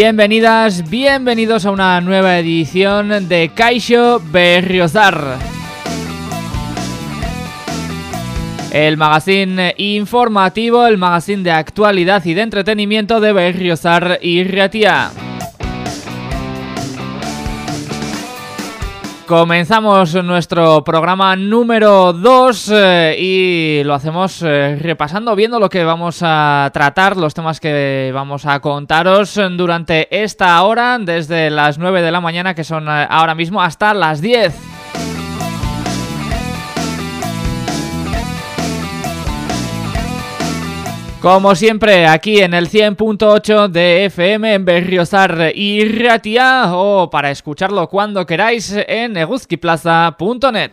Bienvenidas, bienvenidos a una nueva edición de Kaisho Berriozar. El magazine informativo, el magazine de actualidad y de entretenimiento de Berriozar y Riatia. Comenzamos nuestro programa número 2 eh, y lo hacemos eh, repasando, viendo lo que vamos a tratar, los temas que vamos a contaros durante esta hora, desde las 9 de la mañana, que son eh, ahora mismo, hasta las 10. Como siempre, aquí en el 100.8 de FM en Berriozar y Ratia o para escucharlo cuando queráis en eguzquiplaza.net.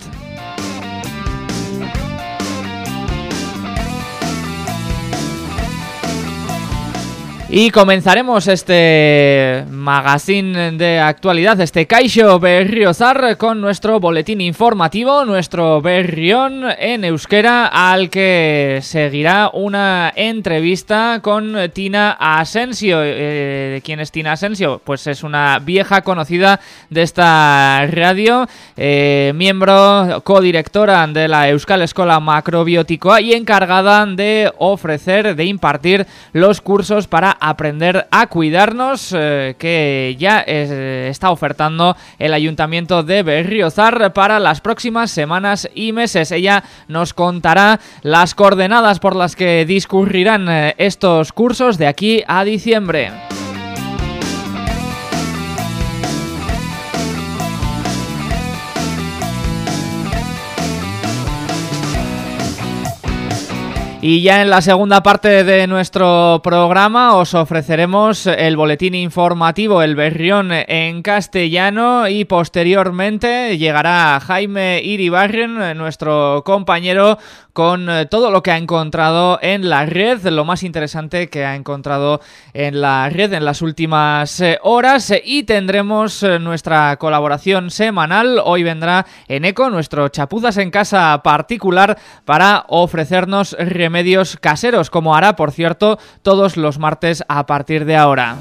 Y comenzaremos este magazine de actualidad, este Kaisho Berriozar, con nuestro boletín informativo, nuestro Berrión en euskera, al que seguirá una entrevista con Tina Asensio. Eh, ¿Quién es Tina Asensio? Pues es una vieja conocida de esta radio, eh, miembro, codirectora de la Euskal Escola Macrobiótico y encargada de ofrecer, de impartir los cursos para aprender a cuidarnos eh, que ya eh, está ofertando el Ayuntamiento de Berriozar para las próximas semanas y meses. Ella nos contará las coordenadas por las que discurrirán eh, estos cursos de aquí a diciembre. Y ya en la segunda parte de nuestro programa os ofreceremos el boletín informativo El Berrión en castellano y posteriormente llegará Jaime Iribarren, nuestro compañero, con todo lo que ha encontrado en la red, lo más interesante que ha encontrado en la red en las últimas eh, horas y tendremos eh, nuestra colaboración semanal. Hoy vendrá Eneco, nuestro chapuzas en casa particular, para ofrecernos remedios caseros, como hará, por cierto, todos los martes a partir de ahora.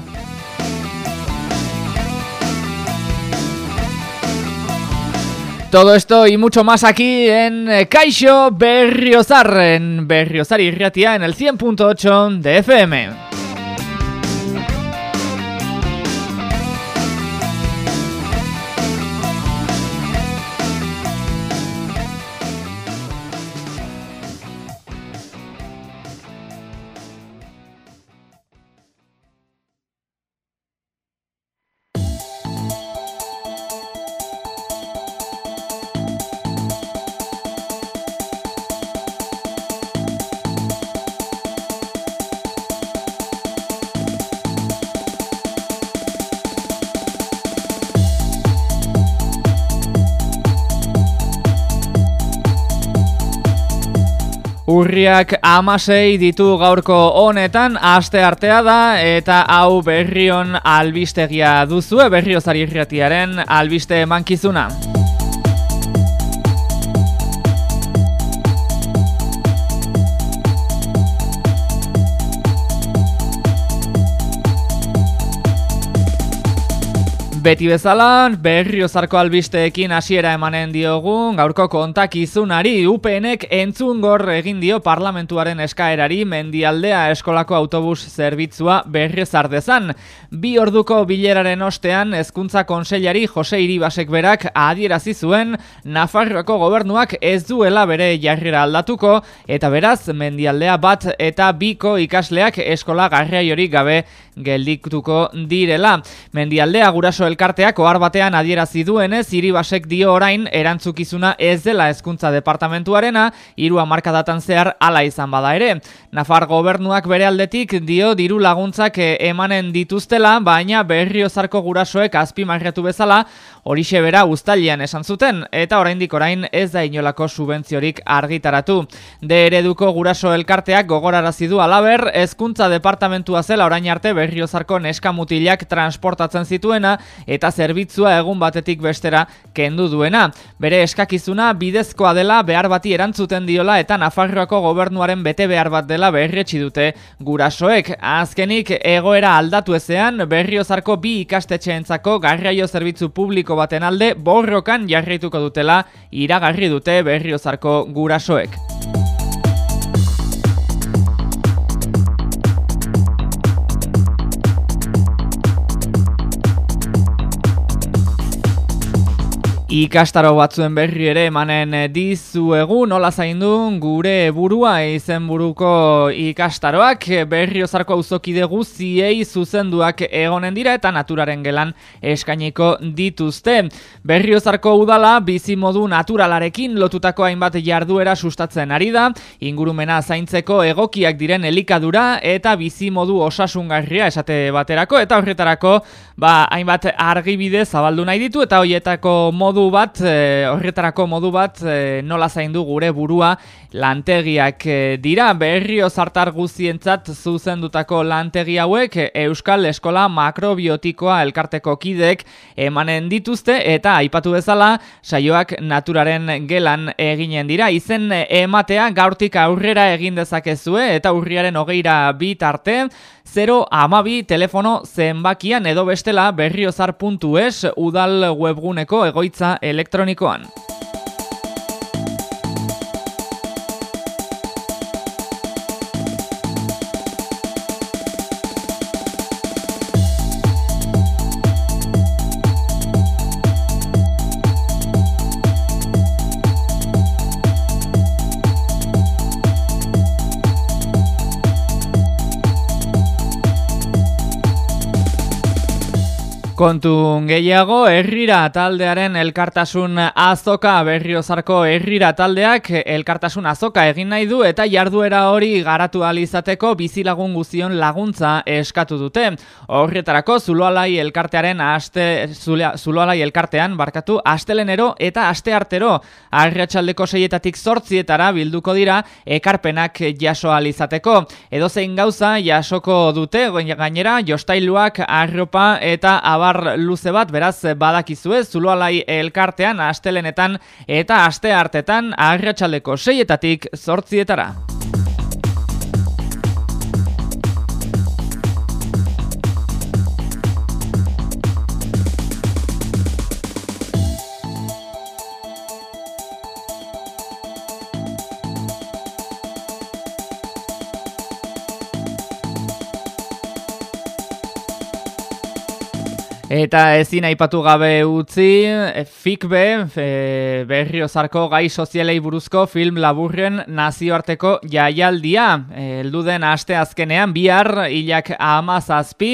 Todo esto y mucho más aquí en Kaisho Berriozar, en Berriozar y Riatia en el 100.8 de FM. Urriak amasei ditu gaurko honetan, aste artea da, eta hau berrion albistegia duzue, berriozari irratiaren albiste mankizuna. Beti bezala, berriozarko albisteekin hasiera emanen diogun, gaurko kontakizunari UPNek entzungor egin dio parlamentuaren eskaerari mendialdea eskolako autobus zerbitzua berriozar dezan. Bi orduko bileraren ostean, hezkuntza konseilari Jose Iribasek berak adierazi zuen Nafarroako gobernuak ez duela bere jarrera aldatuko, eta beraz, mendialdea bat eta biko ikasleak eskola garriaiori gabe geldiktuko direla. Mendialdea guraso elkarteak ohar batean adierazi duenez Iribasek dio orain erantzukizuna ez dela hezkuntza departamentuarena, hiru hamarkadatan zehar hala izan bada ere. Nafar gobernuak bere aldetik dio diru laguntzak emanen dituztela, baina berriozarko gurasoek azpimarratu bezala horixe bera uztailean esan zuten, eta oraindik orain ez da inolako subentziorik argitaratu. De ereduko guraso elkarteak gogorarazi du alaber, hezkuntza departamentua zela orain arte berriozarko neska mutilak transportatzen zituena eta zerbitzua egun batetik bestera kendu duena. Bere eskakizuna bidezkoa dela behar bati erantzuten diola eta Nafarroako gobernuaren bete behar bat dela berretsi dute gurasoek. Azkenik egoera aldatu ezean berriozarko bi ikastetxeentzako garraio zerbitzu publiko baten alde borrokan jarraituko dutela iragarri dute berriozarko gurasoek. Ikastaro batzuen berri ere emanen dizuegu. Nola zaindu gure burua izen buruko ikastaroak berriozarko auzokide guziei zuzenduak egonen dira eta naturaren gelan eskainiko dituzte. Berriozarko udala bizi modu naturalarekin lotutako hainbat jarduera sustatzen ari da, ingurumena zaintzeko egokiak diren elikadura eta bizi modu osasungarria esate baterako. Eta horretarako ba, hainbat argibide zabaldu nahi ditu eta hoietako modu bat, e, horretarako modu bat, e, nola zaindu gure burua lantegiak e, dira. Berrio zartar guzientzat zuzendutako lantegi hauek Euskal Eskola Makrobiotikoa elkarteko kidek emanen dituzte eta aipatu bezala saioak naturaren gelan eginen dira. Izen ematea gaurtik aurrera egin dezakezue eta urriaren hogeira bit arte 0 amabi telefono zenbakian edo bestela berriozar.es udal webguneko egoitza elektronikoan. Kontu gehiago, herrira taldearen elkartasun azoka berriozarko herrira taldeak elkartasun azoka egin nahi du eta jarduera hori garatu alizateko bizilagun guzion laguntza eskatu dute. Horretarako zuloalai elkartearen aste, zuloalai elkartean barkatu astelenero eta asteartero arratsaldeko seietatik zortzietara bilduko dira ekarpenak jaso alizateko. Edo zein gauza jasoko dute gainera jostailuak arropa eta abar abar luze bat, beraz badakizue, zuloalai elkartean, astelenetan eta aste hartetan, agratxaleko seietatik zortzietara. Eta ezin aipatu gabe utzi, e, fikbe, e, berriozarko gai sozialei buruzko film laburren nazioarteko jaialdia. E, elduden aste azkenean, bihar, hilak amazazpi,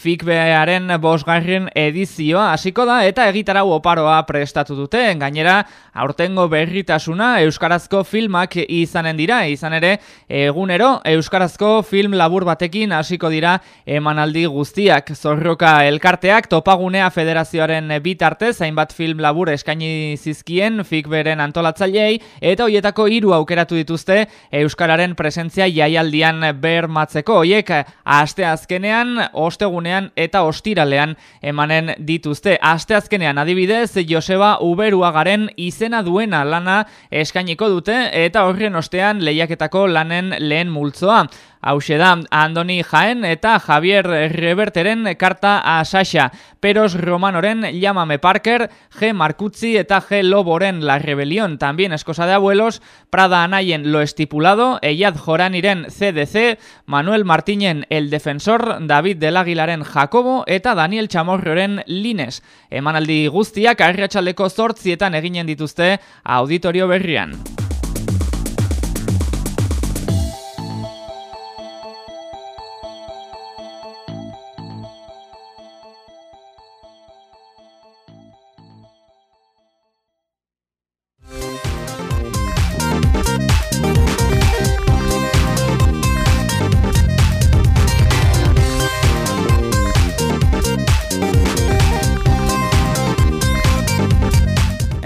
Fikbearen bosgarren edizioa hasiko da eta egitarau oparoa prestatu dute. Gainera, aurtengo berritasuna Euskarazko filmak izanen dira. Izan ere, egunero Euskarazko film labur batekin hasiko dira emanaldi guztiak. Zorroka elkarteak topagunea federazioaren bitarte zainbat film labur eskaini zizkien Fikberen antolatzailei eta hoietako hiru aukeratu dituzte Euskararen presentzia jaialdian bermatzeko. Hoiek, aste azkenean, ostegunean eta ostiralean emanen dituzte. Asteazkenean adibidez, Joseba Uberuagaren izena duena lana eskainiko dute eta horren ostean lehiaketako lanen lehen multzoa. Hau da, Andoni Jaen eta Javier Reberteren karta a Sasha, Peros Romanoren Llamame Parker, G. Marcuzzi eta G. Loboren La Rebelión, también es cosa de abuelos, Prada Anayen Lo Estipulado, Eyad Joraniren CDC, Manuel Martinen El Defensor, David del Aguilaren Jacobo eta Daniel Chamorroren Lines. Emanaldi guztiak arratsaleko zortzietan eginen dituzte auditorio berrian.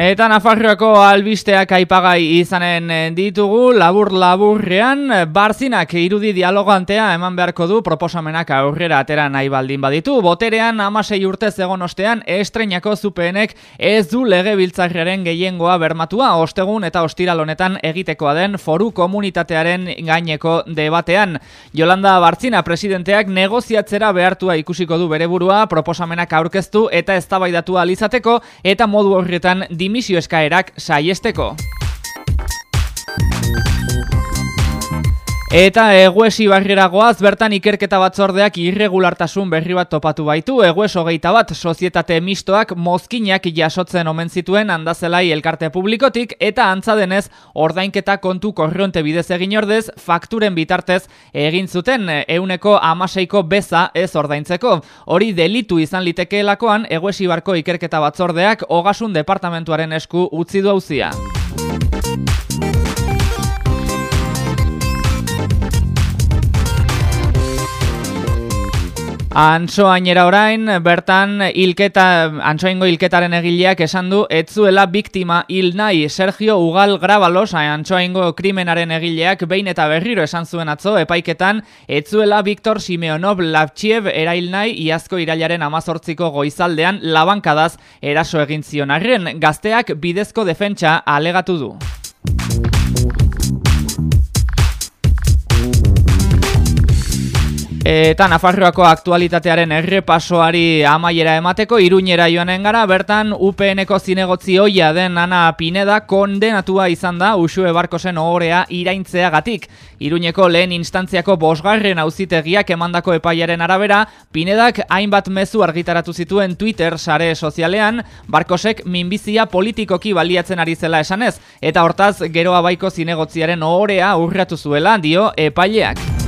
Eta Nafarroako albisteak aipagai izanen eh, ditugu, labur-laburrean, barzinak irudi dialogantea eman beharko du proposamenak aurrera atera nahi baldin baditu. Boterean, amasei urte egon ostean, estrenako zupeenek ez du lege biltzarriaren gehiengoa bermatua, ostegun eta ostiral honetan egitekoa den foru komunitatearen gaineko debatean. Jolanda Bartzina presidenteak negoziatzera behartua ikusiko du bere burua, proposamenak aurkeztu eta eztabaidatu alizateko, eta modu horretan dimisio eskaerak saiesteko. Eta eguesi barreragoaz bertan ikerketa batzordeak irregulartasun berri bat topatu baitu. Egues hogeita bat sozietate mistoak mozkinak jasotzen omen zituen handazelai elkarte publikotik eta antzadenez ordainketa kontu korronte bidez egin ordez fakturen bitartez egin zuten euneko amaseiko beza ez ordaintzeko. Hori delitu izan litekeelakoan eguesi barko ikerketa batzordeak ogasun departamentuaren esku utzi du hauzia. Antsoainera orain, bertan ilketa, antsoaingo ilketaren egileak esan du, etzuela biktima hil nahi Sergio Ugal Grabalos, antsoaingo krimenaren egileak behin eta berriro esan zuen atzo, epaiketan, etzuela Viktor Simeonov Lapchiev erail nahi iazko irailaren amazortziko goizaldean labankadaz eraso egin zionarren, gazteak bidezko defentsa alegatu du. Eta Nafarroako aktualitatearen errepasoari amaiera emateko iruñera joanen gara, bertan UPNeko zinegotzi hoia den Ana Pineda kondenatua izan da Usue Barkosen ohorea iraintzeagatik. Iruñeko lehen instantziako bosgarren auzitegiak emandako epaiaren arabera, Pinedak hainbat mezu argitaratu zituen Twitter sare sozialean, Barkosek minbizia politikoki baliatzen ari zela esanez, eta hortaz geroa baiko zinegotziaren ohorea urratu zuela dio epaileak.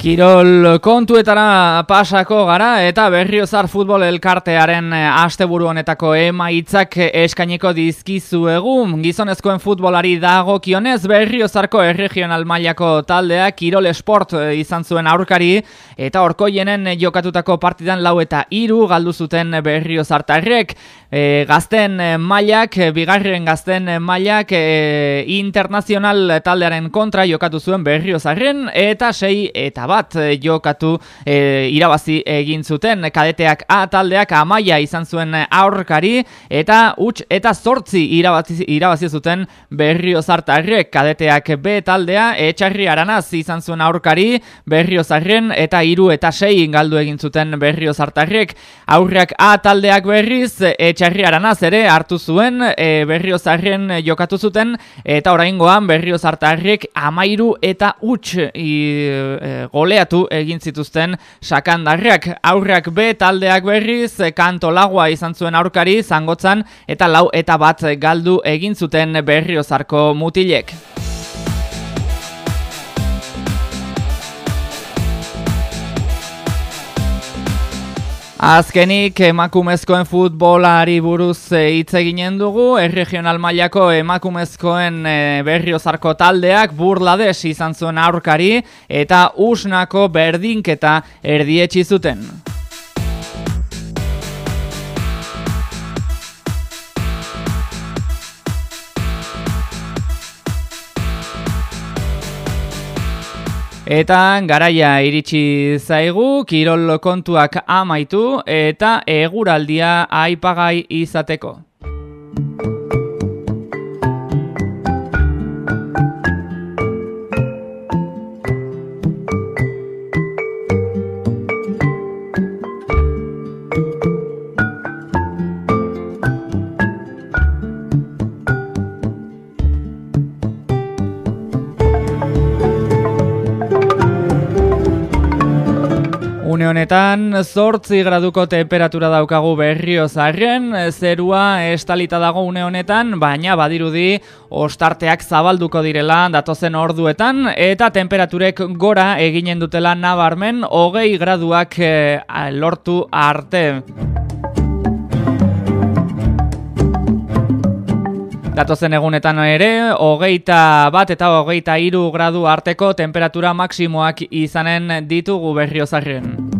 Kirol kontuetara pasako gara eta berriozar futbol elkartearen eh, asteburu honetako emaitzak eskaineko dizkizu egun. Gizonezkoen futbolari dago kionez berriozarko erregional mailako taldea Kirol Sport eh, izan zuen aurkari eta orkoienen jokatutako partidan lau eta iru galdu zuten berriozartarrek. E, gazten mailak, bigarren gazten mailak e, internazional taldearen kontra jokatu zuen berriozarren eta sei eta bat eh, jokatu e, irabazi egin zuten kadeteak A taldeak amaia izan zuen aurkari eta huts eta zortzi irabazi, irabazi zuten berriozartarrek. Kadeteak B taldea etxarri aranaz izan zuen aurkari berriozarren eta hiru eta sei galdu egin zuten berriozartarrek. Aurreak A taldeak berriz etxarri aranaz ere hartu zuen e, berriozarren jokatu zuten eta oraingoan berriozartarrek amairu eta huts e, goleatu egin zituzten sakandarriak. Aurrak B taldeak berriz, kanto lagua izan zuen aurkari, zangotzan eta lau eta bat galdu egin zuten berriozarko mutilek. Azkenik emakumezkoen futbolari buruz eh, hitz eginen dugu, erregional mailako emakumezkoen eh, berriozarko taldeak burlades izan zuen aurkari eta usnako berdinketa erdietsi zuten. Eta garaia iritsi zaigu, kirol kontuak amaitu eta eguraldia aipagai izateko. une honetan, zortzi graduko temperatura daukagu berrio zarren, zerua estalita dago une honetan, baina badirudi ostarteak zabalduko direla datozen orduetan, eta temperaturek gora eginen dutela nabarmen, hogei graduak e, lortu arte. Datozen egunetan ere, hogeita bat eta hogeita iru gradu arteko temperatura maksimoak izanen ditugu berriozarren.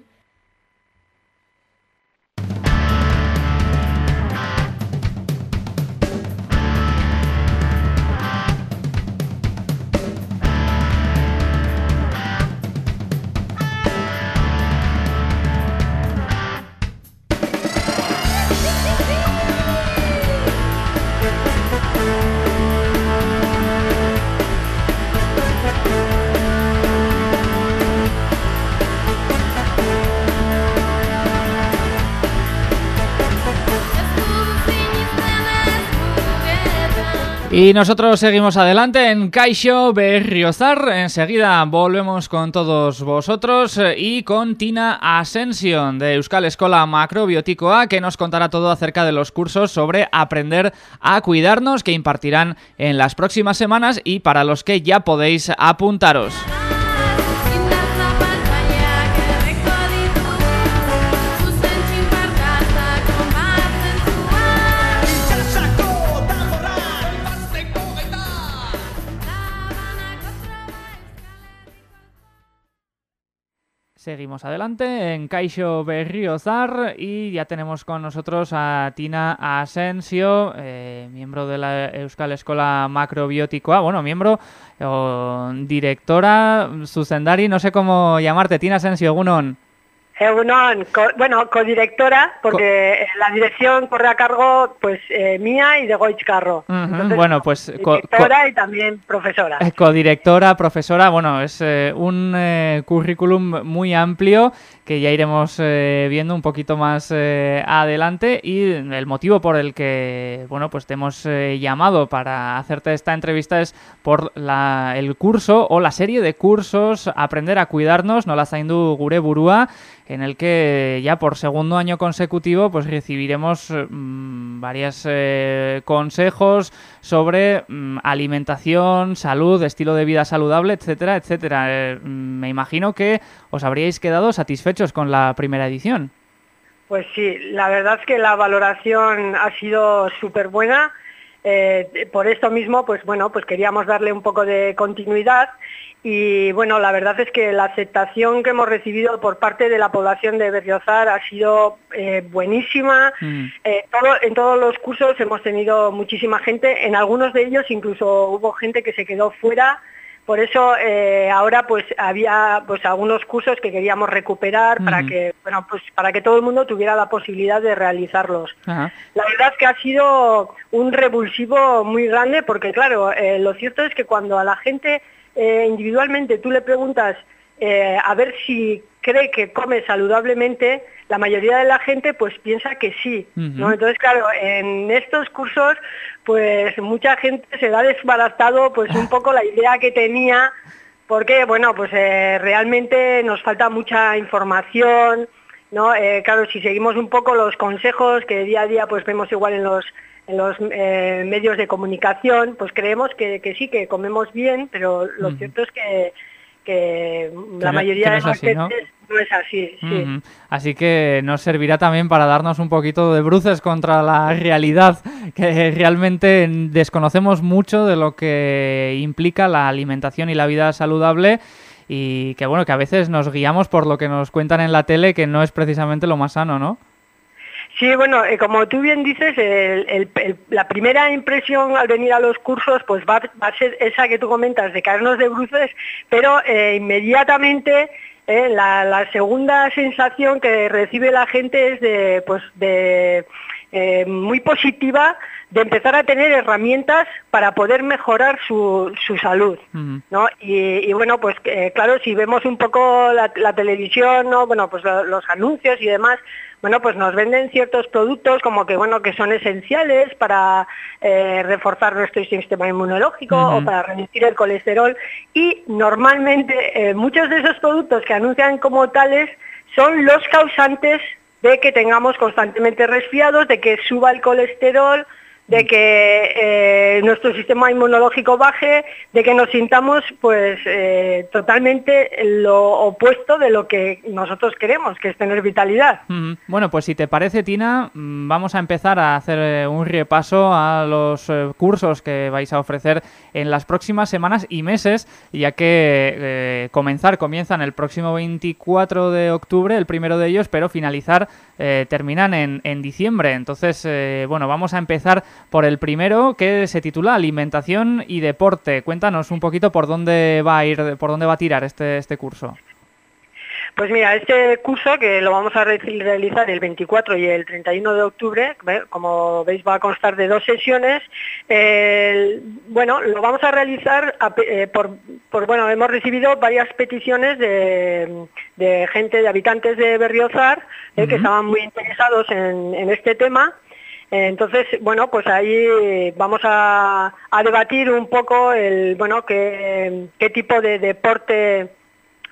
Y nosotros seguimos adelante en Caixo Berriozar. Enseguida volvemos con todos vosotros y con Tina Ascension de Euskal Escola Macrobióticoa que nos contará todo acerca de los cursos sobre aprender a cuidarnos que impartirán en las próximas semanas y para los que ya podéis apuntaros. Seguimos adelante en Caixo Berriozar y ya tenemos con nosotros a Tina Asensio, eh, miembro de la Euskal Escola Macrobiótico, bueno, miembro o directora, Susendari, no sé cómo llamarte, Tina Asensio, Gunon. Egunon, bueno, codirectora, porque la dirección corre a cargo pues eh, mía y de Goich Carro. bueno, pues directora y también profesora. Codirectora, profesora, bueno, es eh, un eh, currículum muy amplio que ya iremos viendo un poquito más adelante y el motivo por el que, bueno, pues te hemos llamado para hacerte esta entrevista es por la, el curso o la serie de cursos Aprender a cuidarnos, no la zaindu gure burua, en el que ya por segundo año consecutivo pues recibiremos mm, varios eh, consejos sobre mm, alimentación, salud, estilo de vida saludable, etcétera, etcétera. Eh, mm, me imagino que os habríais quedado satisfechos con la primera edición. Pues sí, la verdad es que la valoración ha sido súper buena. Eh, por esto mismo, pues bueno, pues queríamos darle un poco de continuidad y bueno, la verdad es que la aceptación que hemos recibido por parte de la población de Berriozar ha sido eh, buenísima. Mm. Eh, en todos los cursos hemos tenido muchísima gente, en algunos de ellos incluso hubo gente que se quedó fuera. Por eso eh, ahora pues había pues algunos cursos que queríamos recuperar para que bueno pues para que todo el mundo tuviera la posibilidad de realizarlos. La verdad es que ha sido un revulsivo muy grande porque claro lo cierto es que cuando a la gente eh, individualmente tú le preguntas eh, a ver si cree que come saludablemente, la mayoría de la gente pues piensa que sí, Entonces, claro, en estos cursos pues mucha gente se da desbaratado pues un poco la idea que tenía porque, bueno, pues eh, realmente nos falta mucha información, ¿no? claro, si seguimos un poco los consejos que día a día pues vemos igual en los en los eh, medios de comunicación, pues creemos que, que, sí, que comemos bien, pero lo cierto es que, que la mayoría de las veces no es así. Sí. Así que nos servirá también para darnos un poquito de bruces contra la realidad, que realmente desconocemos mucho de lo que implica la alimentación y la vida saludable y que bueno, que a veces nos guiamos por lo que nos cuentan en la tele, que no es precisamente lo más sano, ¿no? Sí, bueno, eh, como tú bien dices, la primera impresión al venir a los cursos pues va, a ser esa que tú comentas, de caernos de bruces, pero eh, inmediatamente eh, la, segunda sensación que recibe la gente es de, pues, de muy positiva de empezar a tener herramientas para poder mejorar su, su salud, ¿no? Y, bueno, pues claro, si vemos un poco la, televisión, ¿no? Bueno, pues los anuncios y demás, bueno, pues nos venden ciertos productos como que, bueno, que son esenciales para eh, reforzar nuestro sistema inmunológico o para reducir el colesterol. Y normalmente eh, muchos de esos productos que anuncian como tales son los causantes de que tengamos constantemente resfriados, de que suba el colesterol, de que eh, nuestro sistema inmunológico baje, de que nos sintamos pues eh, totalmente lo opuesto de lo que nosotros queremos, que es tener vitalidad. Bueno, pues si te parece, Tina, mm, vamos a empezar a hacer eh, un repaso a los cursos que vais a ofrecer en las próximas semanas y meses, ya que comenzar comienzan el próximo 24 de octubre, el primero de ellos, pero finalizar terminan en, en diciembre. Entonces, bueno, vamos a empezar por el primero que se titula Alimentación y Deporte. Cuéntanos un poquito por dónde va a ir, por dónde va a tirar este, este curso. Pues mira, este curso que lo vamos a realizar el 24 y el 31 de octubre, como veis va a constar de dos sesiones, bueno, lo vamos a realizar eh, por, bueno, hemos recibido varias peticiones de, gente, de habitantes de Berriozar, eh, que estaban muy interesados en este tema entonces, bueno, pues ahí vamos a, debatir un poco el, bueno, qué, tipo de deporte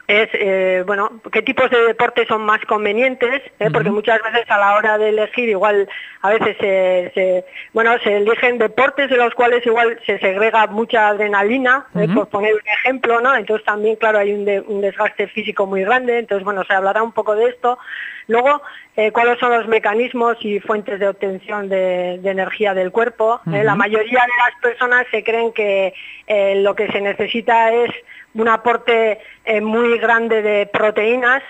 es, eh, bueno, qué tipos de deportes son más convenientes, ¿eh? porque muchas veces a la hora de elegir igual a veces se, bueno, se eligen deportes de los cuales igual se segrega mucha adrenalina, ¿eh? por poner un ejemplo, ¿no? Entonces también, claro, hay un, un desgaste físico muy grande, entonces, bueno, se hablará un poco de esto. Luego, eh, cuáles son los mecanismos y fuentes de obtención de, energía del cuerpo. La mayoría de las personas se creen que lo que se necesita es un aporte muy grande de proteínas.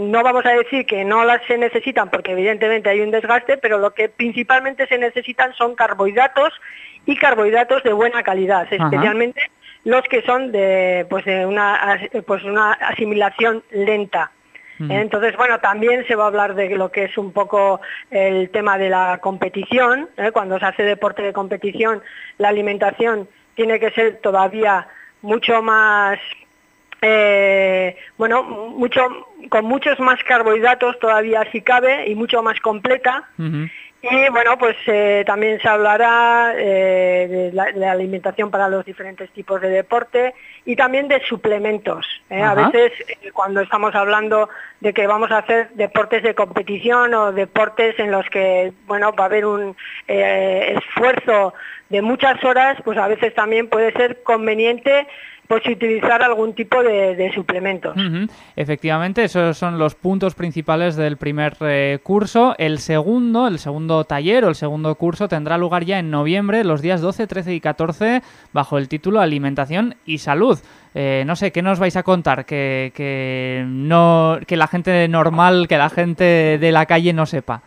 no vamos a decir que no las se necesitan porque evidentemente hay un desgaste, pero lo que principalmente se necesitan son carbohidratos y carbohidratos de buena calidad, especialmente los que son de, pues de una, pues una asimilación lenta. Entonces, bueno, también se va a hablar de lo que es un poco el tema de la competición. ¿eh? Cuando se hace deporte de competición, la alimentación tiene que ser todavía mucho más eh, bueno, mucho, con muchos más carbohidratos todavía si cabe y mucho más completa. Y bueno, pues eh, también se hablará de la, alimentación para los diferentes tipos de deporte y también de suplementos. A veces cuando estamos hablando de que vamos a hacer deportes de competición o deportes en los que bueno va a haber un eh, esfuerzo de muchas horas, pues a veces también puede ser conveniente utilizar algún tipo de, suplementos. Efectivamente, esos son los puntos principales del primer eh, curso. El segundo, el segundo taller o el segundo curso tendrá lugar ya en noviembre, los días 12, 13 y 14, bajo el título Alimentación y Salud. Eh, no sé, ¿qué nos vais a contar? Que, que, no, que la gente normal, que la gente de la calle no sepa.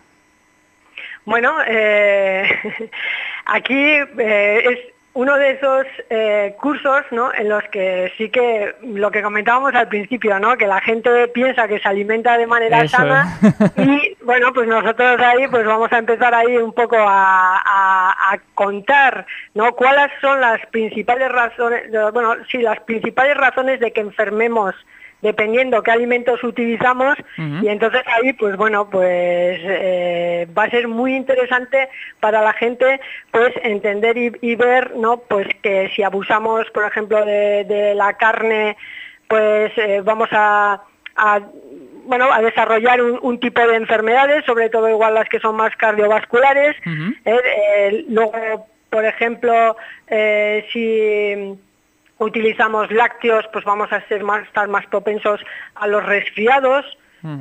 Bueno, eh, aquí eh, es uno de esos eh, cursos ¿no? en los que sí que lo que comentábamos al principio, ¿no? que la gente piensa que se alimenta de manera sana y bueno, pues nosotros ahí pues vamos a empezar ahí un poco a, contar ¿no? cuáles son las principales razones, bueno, sí, las principales razones de que enfermemos dependiendo qué alimentos utilizamos. Y entonces ahí pues bueno pues eh, va a ser muy interesante para la gente pues entender y, ver no pues que si abusamos por ejemplo de, la carne pues eh, vamos a, bueno, a desarrollar un, tipo de enfermedades, sobre todo igual las que son más cardiovasculares. Eh, luego, por ejemplo, si utilizamos lácteos, pues vamos a ser más, estar más propensos a los resfriados.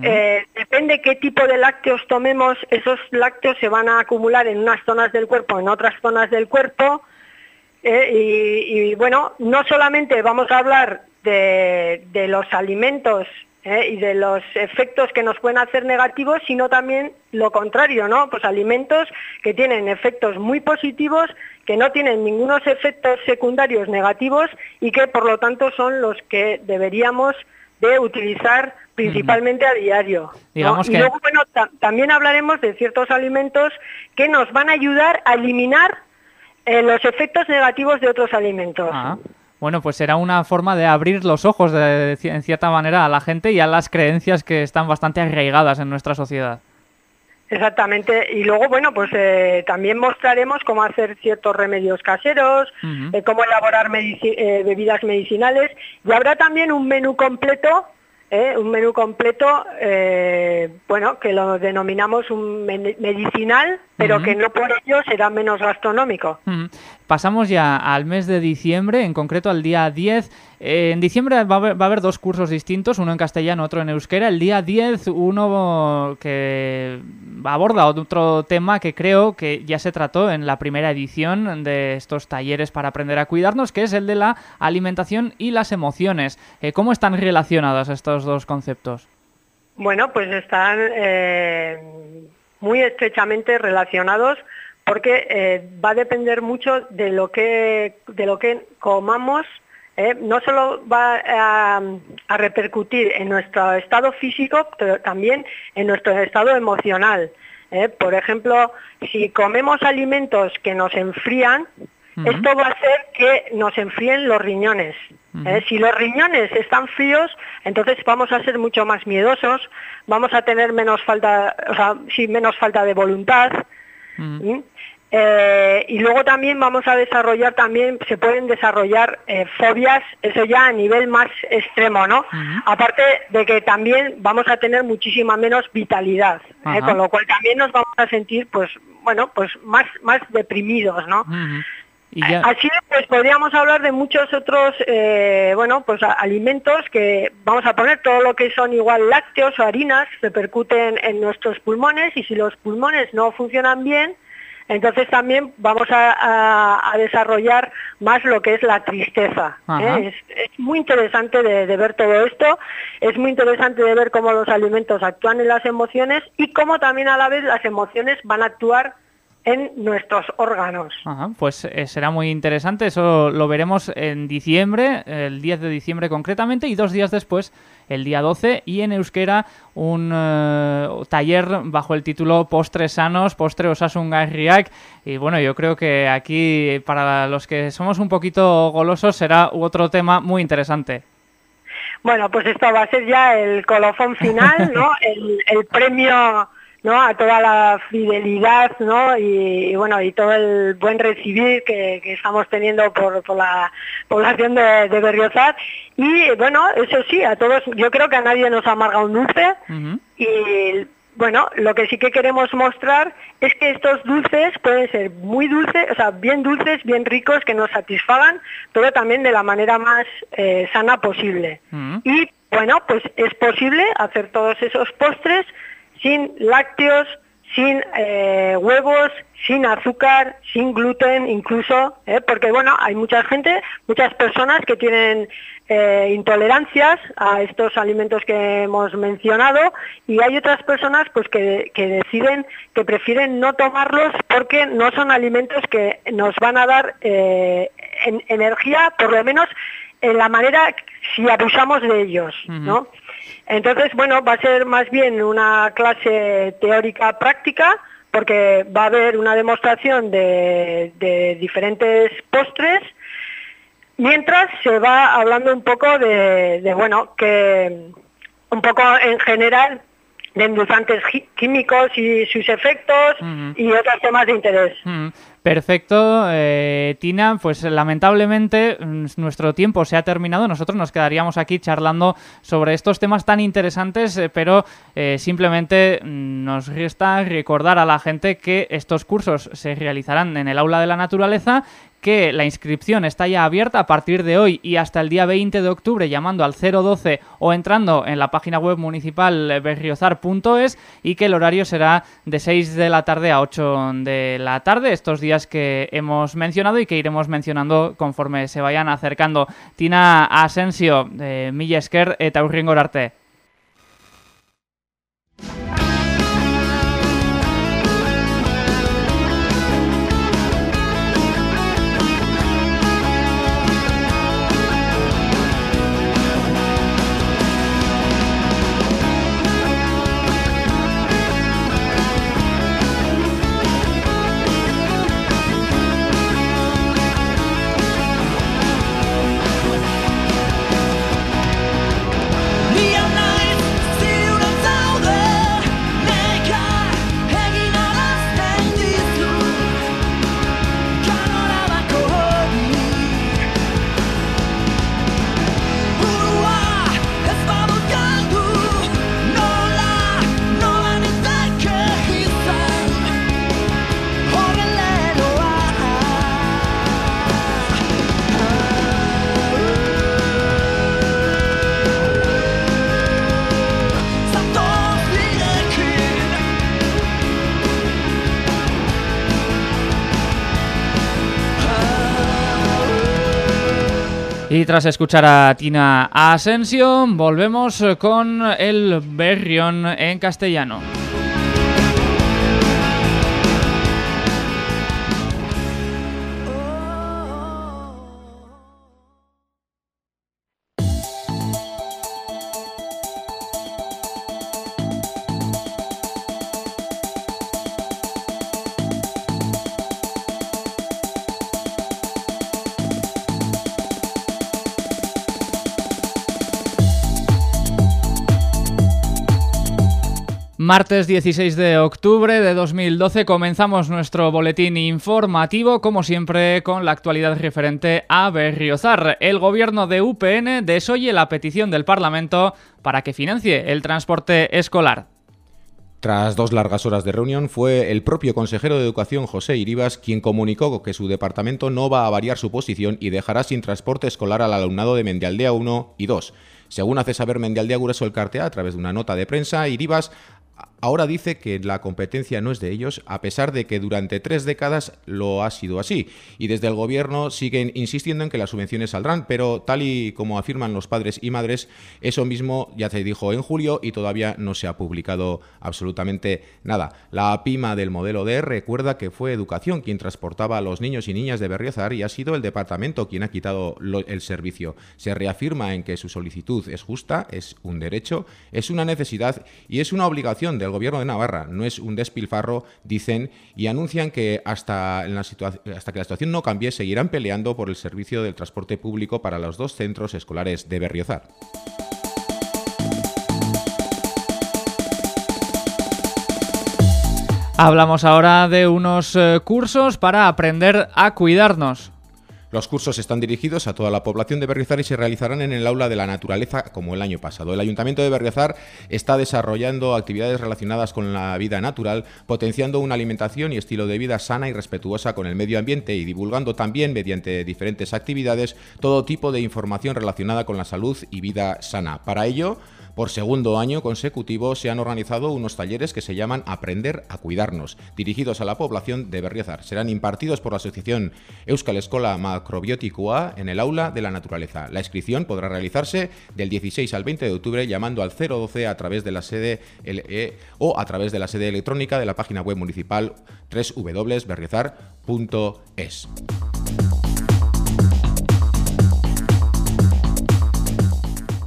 Eh, depende qué tipo de lácteos tomemos, esos lácteos se van a acumular en unas zonas del cuerpo, en otras zonas del cuerpo. Eh, y, bueno, no solamente vamos a hablar de, los alimentos eh, y de los efectos que nos pueden hacer negativos, sino también lo contrario, ¿no? Pues alimentos que tienen efectos muy positivos, que no tienen ningunos efectos secundarios negativos y que por lo tanto son los que deberíamos de utilizar principalmente a diario. Y luego, bueno, también hablaremos de ciertos alimentos que nos van a ayudar a eliminar eh, los efectos negativos de otros alimentos. Ah, bueno, pues será una forma de abrir los ojos, de, en cierta manera, a la gente y a las creencias que están bastante arraigadas en nuestra sociedad. Exactamente, y luego, bueno, pues eh, también mostraremos cómo hacer ciertos remedios caseros, eh, cómo elaborar bebidas medicinales, y habrá también un menú completo ¿eh? un menú completo, eh, bueno, que lo denominamos un medicinal, pero que no por ello será menos gastronómico. Pasamos ya al mes de diciembre, en concreto al día 10. Eh, en diciembre va a, haber, dos cursos distintos, uno en castellano, otro en euskera. El día 10, uno que aborda otro tema que creo que ya se trató en la primera edición de estos talleres para aprender a cuidarnos, que es el de la alimentación y las emociones. Eh, ¿Cómo están relacionados estos dos conceptos? Bueno, pues están eh, muy estrechamente relacionados porque eh, va a depender mucho de lo que, de lo que comamos. Eh, no solo va a, repercutir en nuestro estado físico, pero también en nuestro estado emocional. Eh. Por ejemplo, si comemos alimentos que nos enfrían, esto va a hacer que nos enfríen los riñones. Si los riñones están fríos, entonces vamos a ser mucho más miedosos, vamos a tener menos falta, o sea, sí, menos falta de voluntad, eh, y luego también vamos a desarrollar, también se pueden desarrollar eh, fobias, eso ya a nivel más extremo, ¿no? Aparte de que también vamos a tener muchísima menos vitalidad, ¿eh? con lo cual también nos vamos a sentir, pues, bueno, pues más, más deprimidos, ¿no? Así pues podríamos hablar de muchos otros, bueno, pues alimentos que vamos a poner todo lo que son igual lácteos o harinas repercuten en nuestros pulmones y si los pulmones no funcionan bien, entonces también vamos a, desarrollar más lo que es la tristeza. ¿eh? Es, muy interesante de, ver todo esto, es muy interesante de ver cómo los alimentos actúan en las emociones y cómo también a la vez las emociones van a actuar en nuestros órganos. pues eh, será muy interesante, eso lo veremos en diciembre, el 10 de diciembre concretamente, y dos días después, el día 12, y en euskera un eh, taller bajo el título Postres sanos, postre osasungarriak, y bueno, yo creo que aquí para los que somos un poquito golosos será otro tema muy interesante. Bueno, pues esto va a ser ya el colofón final, ¿no? el premio ¿no? a toda la fidelidad ¿no? y, bueno y todo el buen recibir que, estamos teniendo por, por, la población de, de, Berriozar y bueno eso sí a todos yo creo que a nadie nos amarga un dulce. Y bueno lo que sí que queremos mostrar es que estos dulces pueden ser muy dulces o sea bien dulces bien ricos que nos satisfagan pero también de la manera más eh, sana posible. Y bueno pues es posible hacer todos esos postres sin lácteos, sin eh, huevos, sin azúcar, sin gluten incluso, ¿eh? porque bueno, hay mucha gente, muchas personas que tienen eh, intolerancias a estos alimentos que hemos mencionado y hay otras personas pues que, deciden que prefieren no tomarlos porque no son alimentos que nos van a dar energía, por lo menos en la manera si abusamos de ellos, ¿no? Entonces, bueno, va a ser más bien una clase teórica práctica porque va a haber una demostración de, diferentes postres mientras se va hablando un poco de, bueno, que un poco en general de endulzantes químicos y sus efectos y otros temas de interés. Perfecto, eh, Tina, pues lamentablemente mm, nuestro tiempo se ha terminado, nosotros nos quedaríamos aquí charlando sobre estos temas tan interesantes, eh, pero eh, simplemente mm, nos resta recordar a la gente que estos cursos se realizarán en el aula de la naturaleza, que la inscripción está ya abierta a partir de hoy y hasta el día 20 de octubre llamando al 012 o entrando en la página web municipal berriozar.es y que el horario será de 6 de la tarde a 8 de la tarde, estos días que hemos mencionado y que iremos mencionando conforme se vayan acercando. Tina Asensio, de Milla. Y tras escuchar a Tina Asensio, volvemos con el Berrión en castellano. Martes 16 de octubre de 2012 comenzamos nuestro boletín informativo, como siempre, con la actualidad referente a Berriozar. El gobierno de UPN desoye la petición del Parlamento para que financie el transporte escolar. Tras dos largas horas de reunión, fue el propio consejero de Educación, José Iribas, quien comunicó que su departamento no va a variar su posición y dejará sin transporte escolar al alumnado de Mendialdea 1 y 2. Según hace saber Mendialdea Gureso el Cartea a través de una nota de prensa, Iribas ahora dice que la competencia no es de ellos, a pesar de que durante tres décadas lo ha sido así. Y desde el gobierno siguen insistiendo en que las subvenciones saldrán, pero tal y como afirman los padres y madres, eso mismo ya se dijo en julio y todavía no se ha publicado absolutamente nada. La PIMA del modelo D recuerda que fue Educación quien transportaba a los niños y niñas de Berriozar y ha sido el departamento quien ha quitado el servicio. Se reafirma en que su solicitud es justa, es un derecho, es una necesidad y es una obligación de el gobierno de Navarra. No es un despilfarro, dicen, y anuncian que hasta, hasta que la situación no cambie seguirán peleando por el servicio del transporte público para los dos centros escolares de Berriozar. Hablamos ahora de unos eh, cursos para aprender a cuidarnos. Los cursos están dirigidos a toda la población de Berriozar y se realizarán en el aula de la naturaleza como el año pasado. El Ayuntamiento de Berriozar está desarrollando actividades relacionadas con la vida natural, potenciando una alimentación y estilo de vida sana y respetuosa con el medio ambiente y divulgando también mediante diferentes actividades todo tipo de información relacionada con la salud y vida sana. Para ello, por segundo año consecutivo se han organizado unos talleres que se llaman Aprender a Cuidarnos, dirigidos a la población de Berriozar. Serán impartidos por la asociación Euskal Escola Macrobióticoa en el aula de la naturaleza. La inscripción podrá realizarse del 16 al 20 de octubre llamando al 012 a través de la sede LE o a través de la sede electrónica de la página web municipal www.berriozar.es.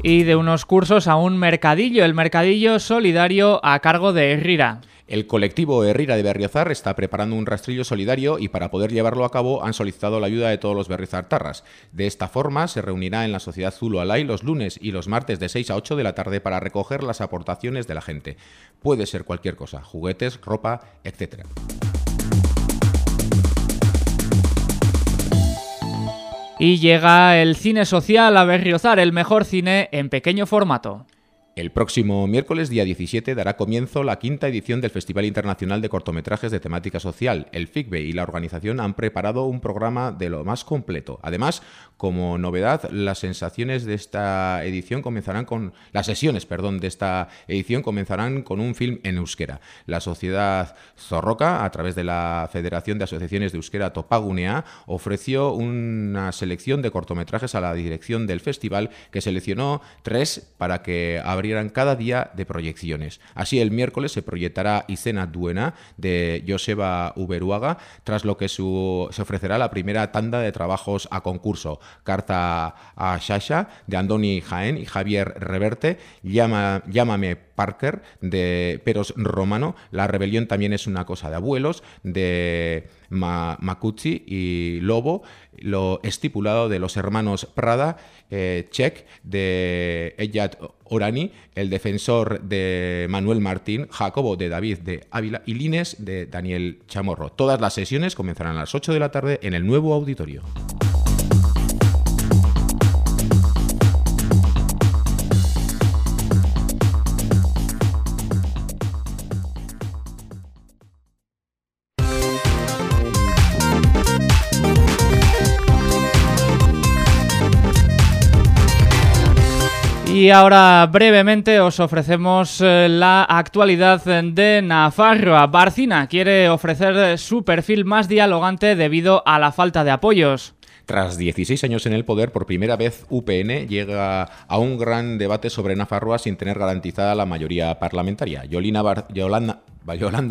y de unos cursos a un mercadillo, el mercadillo solidario a cargo de Herrira. El colectivo Herrira de Berriozar está preparando un rastrillo solidario y para poder llevarlo a cabo han solicitado la ayuda de todos los berriozartarras. De esta forma se reunirá en la Sociedad Zulu Alay los lunes y los martes de 6 a 8 de la tarde para recoger las aportaciones de la gente. Puede ser cualquier cosa, juguetes, ropa, etcétera. Y llega el cine social a Berriozar, el mejor cine en pequeño formato. El próximo miércoles, día 17, dará comienzo la quinta edición del Festival Internacional de Cortometrajes de Temática Social, el FICBE, y la organización han preparado un programa de lo más completo. Además, como novedad, las sensaciones de esta edición comenzarán con las sesiones, perdón, de esta edición comenzarán con un film en euskera. La sociedad Zorroca, a través de la Federación de Asociaciones de Euskera Topagunea, ofreció una selección de cortometrajes a la dirección del festival que seleccionó tres para que abrieran cada día de proyecciones. Así, el miércoles se proyectará Icena Duena de Joseba Uberuaga, tras lo que se ofrecerá la primera tanda de trabajos a concurso. Carta a Shasha de Andoni Jaén y Javier Reverte, Llámame Parker de Peros Romano, La rebelión también es una cosa de abuelos de Macucci y Lobo, lo estipulado de los hermanos Prada, eh, de Eyad Orani, el defensor de Manuel Martín, Jacobo de David de Ávila y Lines de Daniel Chamorro. Todas las sesiones comenzarán a las 8 de la tarde en el nuevo auditorio. Y ahora brevemente os ofrecemos eh, la actualidad de Nafarroa. Barcina quiere ofrecer su perfil más dialogante debido a la falta de apoyos. Tras 16 años en el poder, por primera vez UPN llega a un gran debate sobre Nafarroa sin tener garantizada la mayoría parlamentaria. Yolanda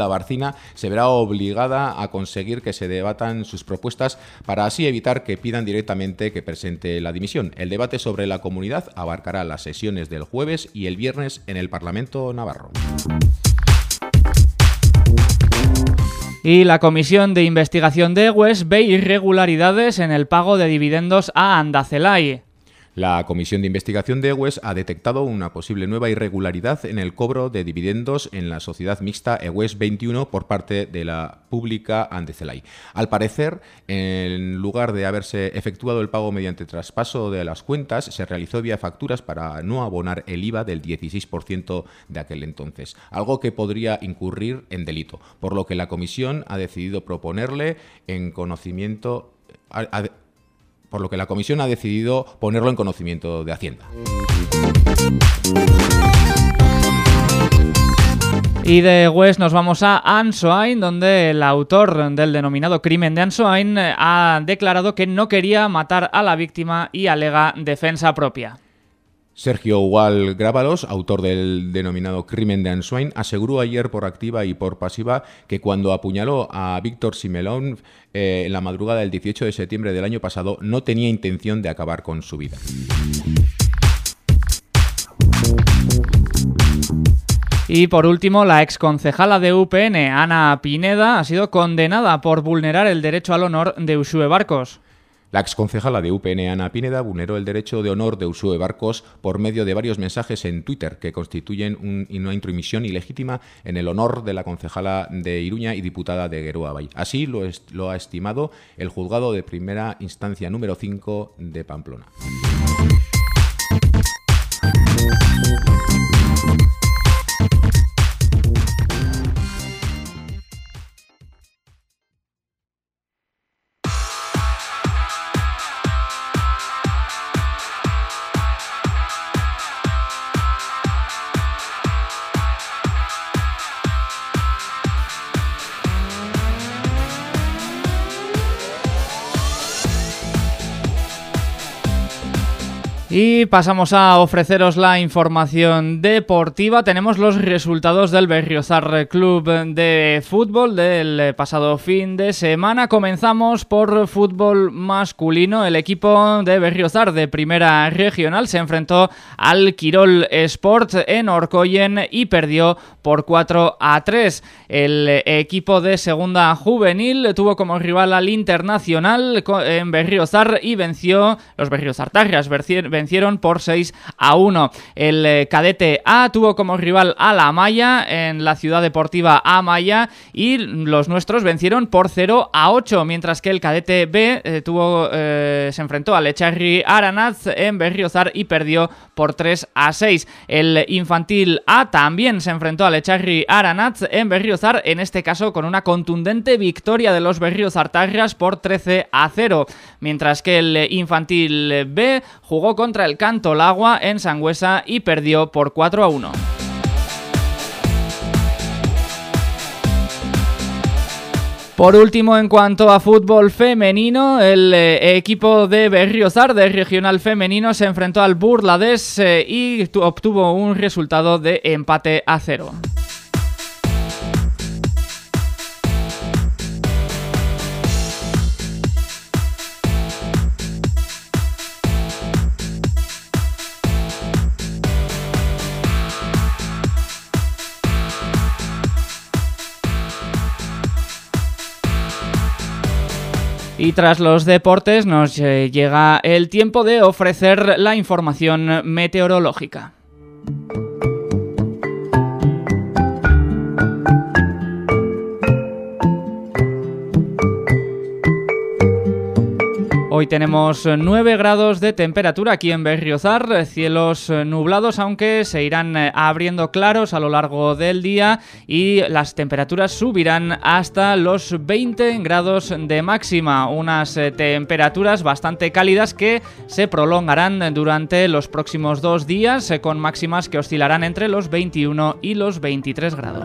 Barcina se verá obligada a conseguir que se debatan sus propuestas para así evitar que pidan directamente que presente la dimisión. El debate sobre la comunidad abarcará las sesiones del jueves y el viernes en el Parlamento Navarro. Y la Comisión de Investigación de EWES ve irregularidades en el pago de dividendos a Andacelay. La Comisión de Investigación de EWES ha detectado una posible nueva irregularidad en el cobro de dividendos en la sociedad mixta EWES 21 por parte de la pública Andecelay. Al parecer, en lugar de haberse efectuado el pago mediante traspaso de las cuentas, se realizó vía facturas para no abonar el IVA del 16% de aquel entonces, algo que podría incurrir en delito, por lo que la Comisión ha decidido proponerle en conocimiento por lo que la comisión ha decidido ponerlo en conocimiento de Hacienda. Y de West nos vamos a Ansoain, donde el autor del denominado crimen de Ansoain ha declarado que no quería matar a la víctima y alega defensa propia. Sergio Wall Grábalos, autor del denominado Crimen de Answain, aseguró ayer por activa y por pasiva que cuando apuñaló a Víctor Simelón eh, en la madrugada del 18 de septiembre del año pasado no tenía intención de acabar con su vida. Y por último, la exconcejala de UPN, Ana Pineda, ha sido condenada por vulnerar el derecho al honor de Usue Barcos. La exconcejala de UPN, Ana Pineda, vulneró el derecho de honor de Usue Barcos por medio de varios mensajes en Twitter que constituyen una intromisión ilegítima en el honor de la concejala de Iruña y diputada de Geroa Bay. Así lo, lo ha estimado el juzgado de primera instancia número 5 de Pamplona. Y pasamos a ofreceros la información deportiva. Tenemos los resultados del Berriozar Club de Fútbol del pasado fin de semana. Comenzamos por fútbol masculino. El equipo de Berriozar de Primera Regional se enfrentó al Quirol Sport en Orcoyen y perdió por 4 a 3. El equipo de Segunda Juvenil tuvo como rival al Internacional en Berriozar y venció los Berriozar Tarrias vencieron por 6 a 1. El eh, cadete A tuvo como rival a la Amaya en la ciudad deportiva Amaya y los nuestros vencieron por 0 a 8, mientras que el cadete B eh, tuvo, se enfrentó al Echarri Aranaz en Berriozar y perdió por 3 a 6. El infantil A también se enfrentó al Echarri Aranaz en Berriozar, en este caso con una contundente victoria de los Berriozartarras por 13 a 0, mientras que el infantil B jugó contra el Canto Lagua en Sangüesa y perdió por 4 a 1. Por último, en cuanto a fútbol femenino, el eh, equipo de Berriozar de regional femenino se enfrentó al Burlades eh, y obtuvo un resultado de empate a cero. Y tras los deportes nos eh, llega el tiempo de ofrecer la información meteorológica. Hoy tenemos 9 grados de temperatura aquí en Berriozar, cielos nublados aunque se irán eh, abriendo claros a lo largo del día y las temperaturas subirán hasta los 20 grados de máxima, unas eh, temperaturas bastante cálidas que se prolongarán durante los próximos dos días eh, con máximas que oscilarán entre los 21 y los 23 grados.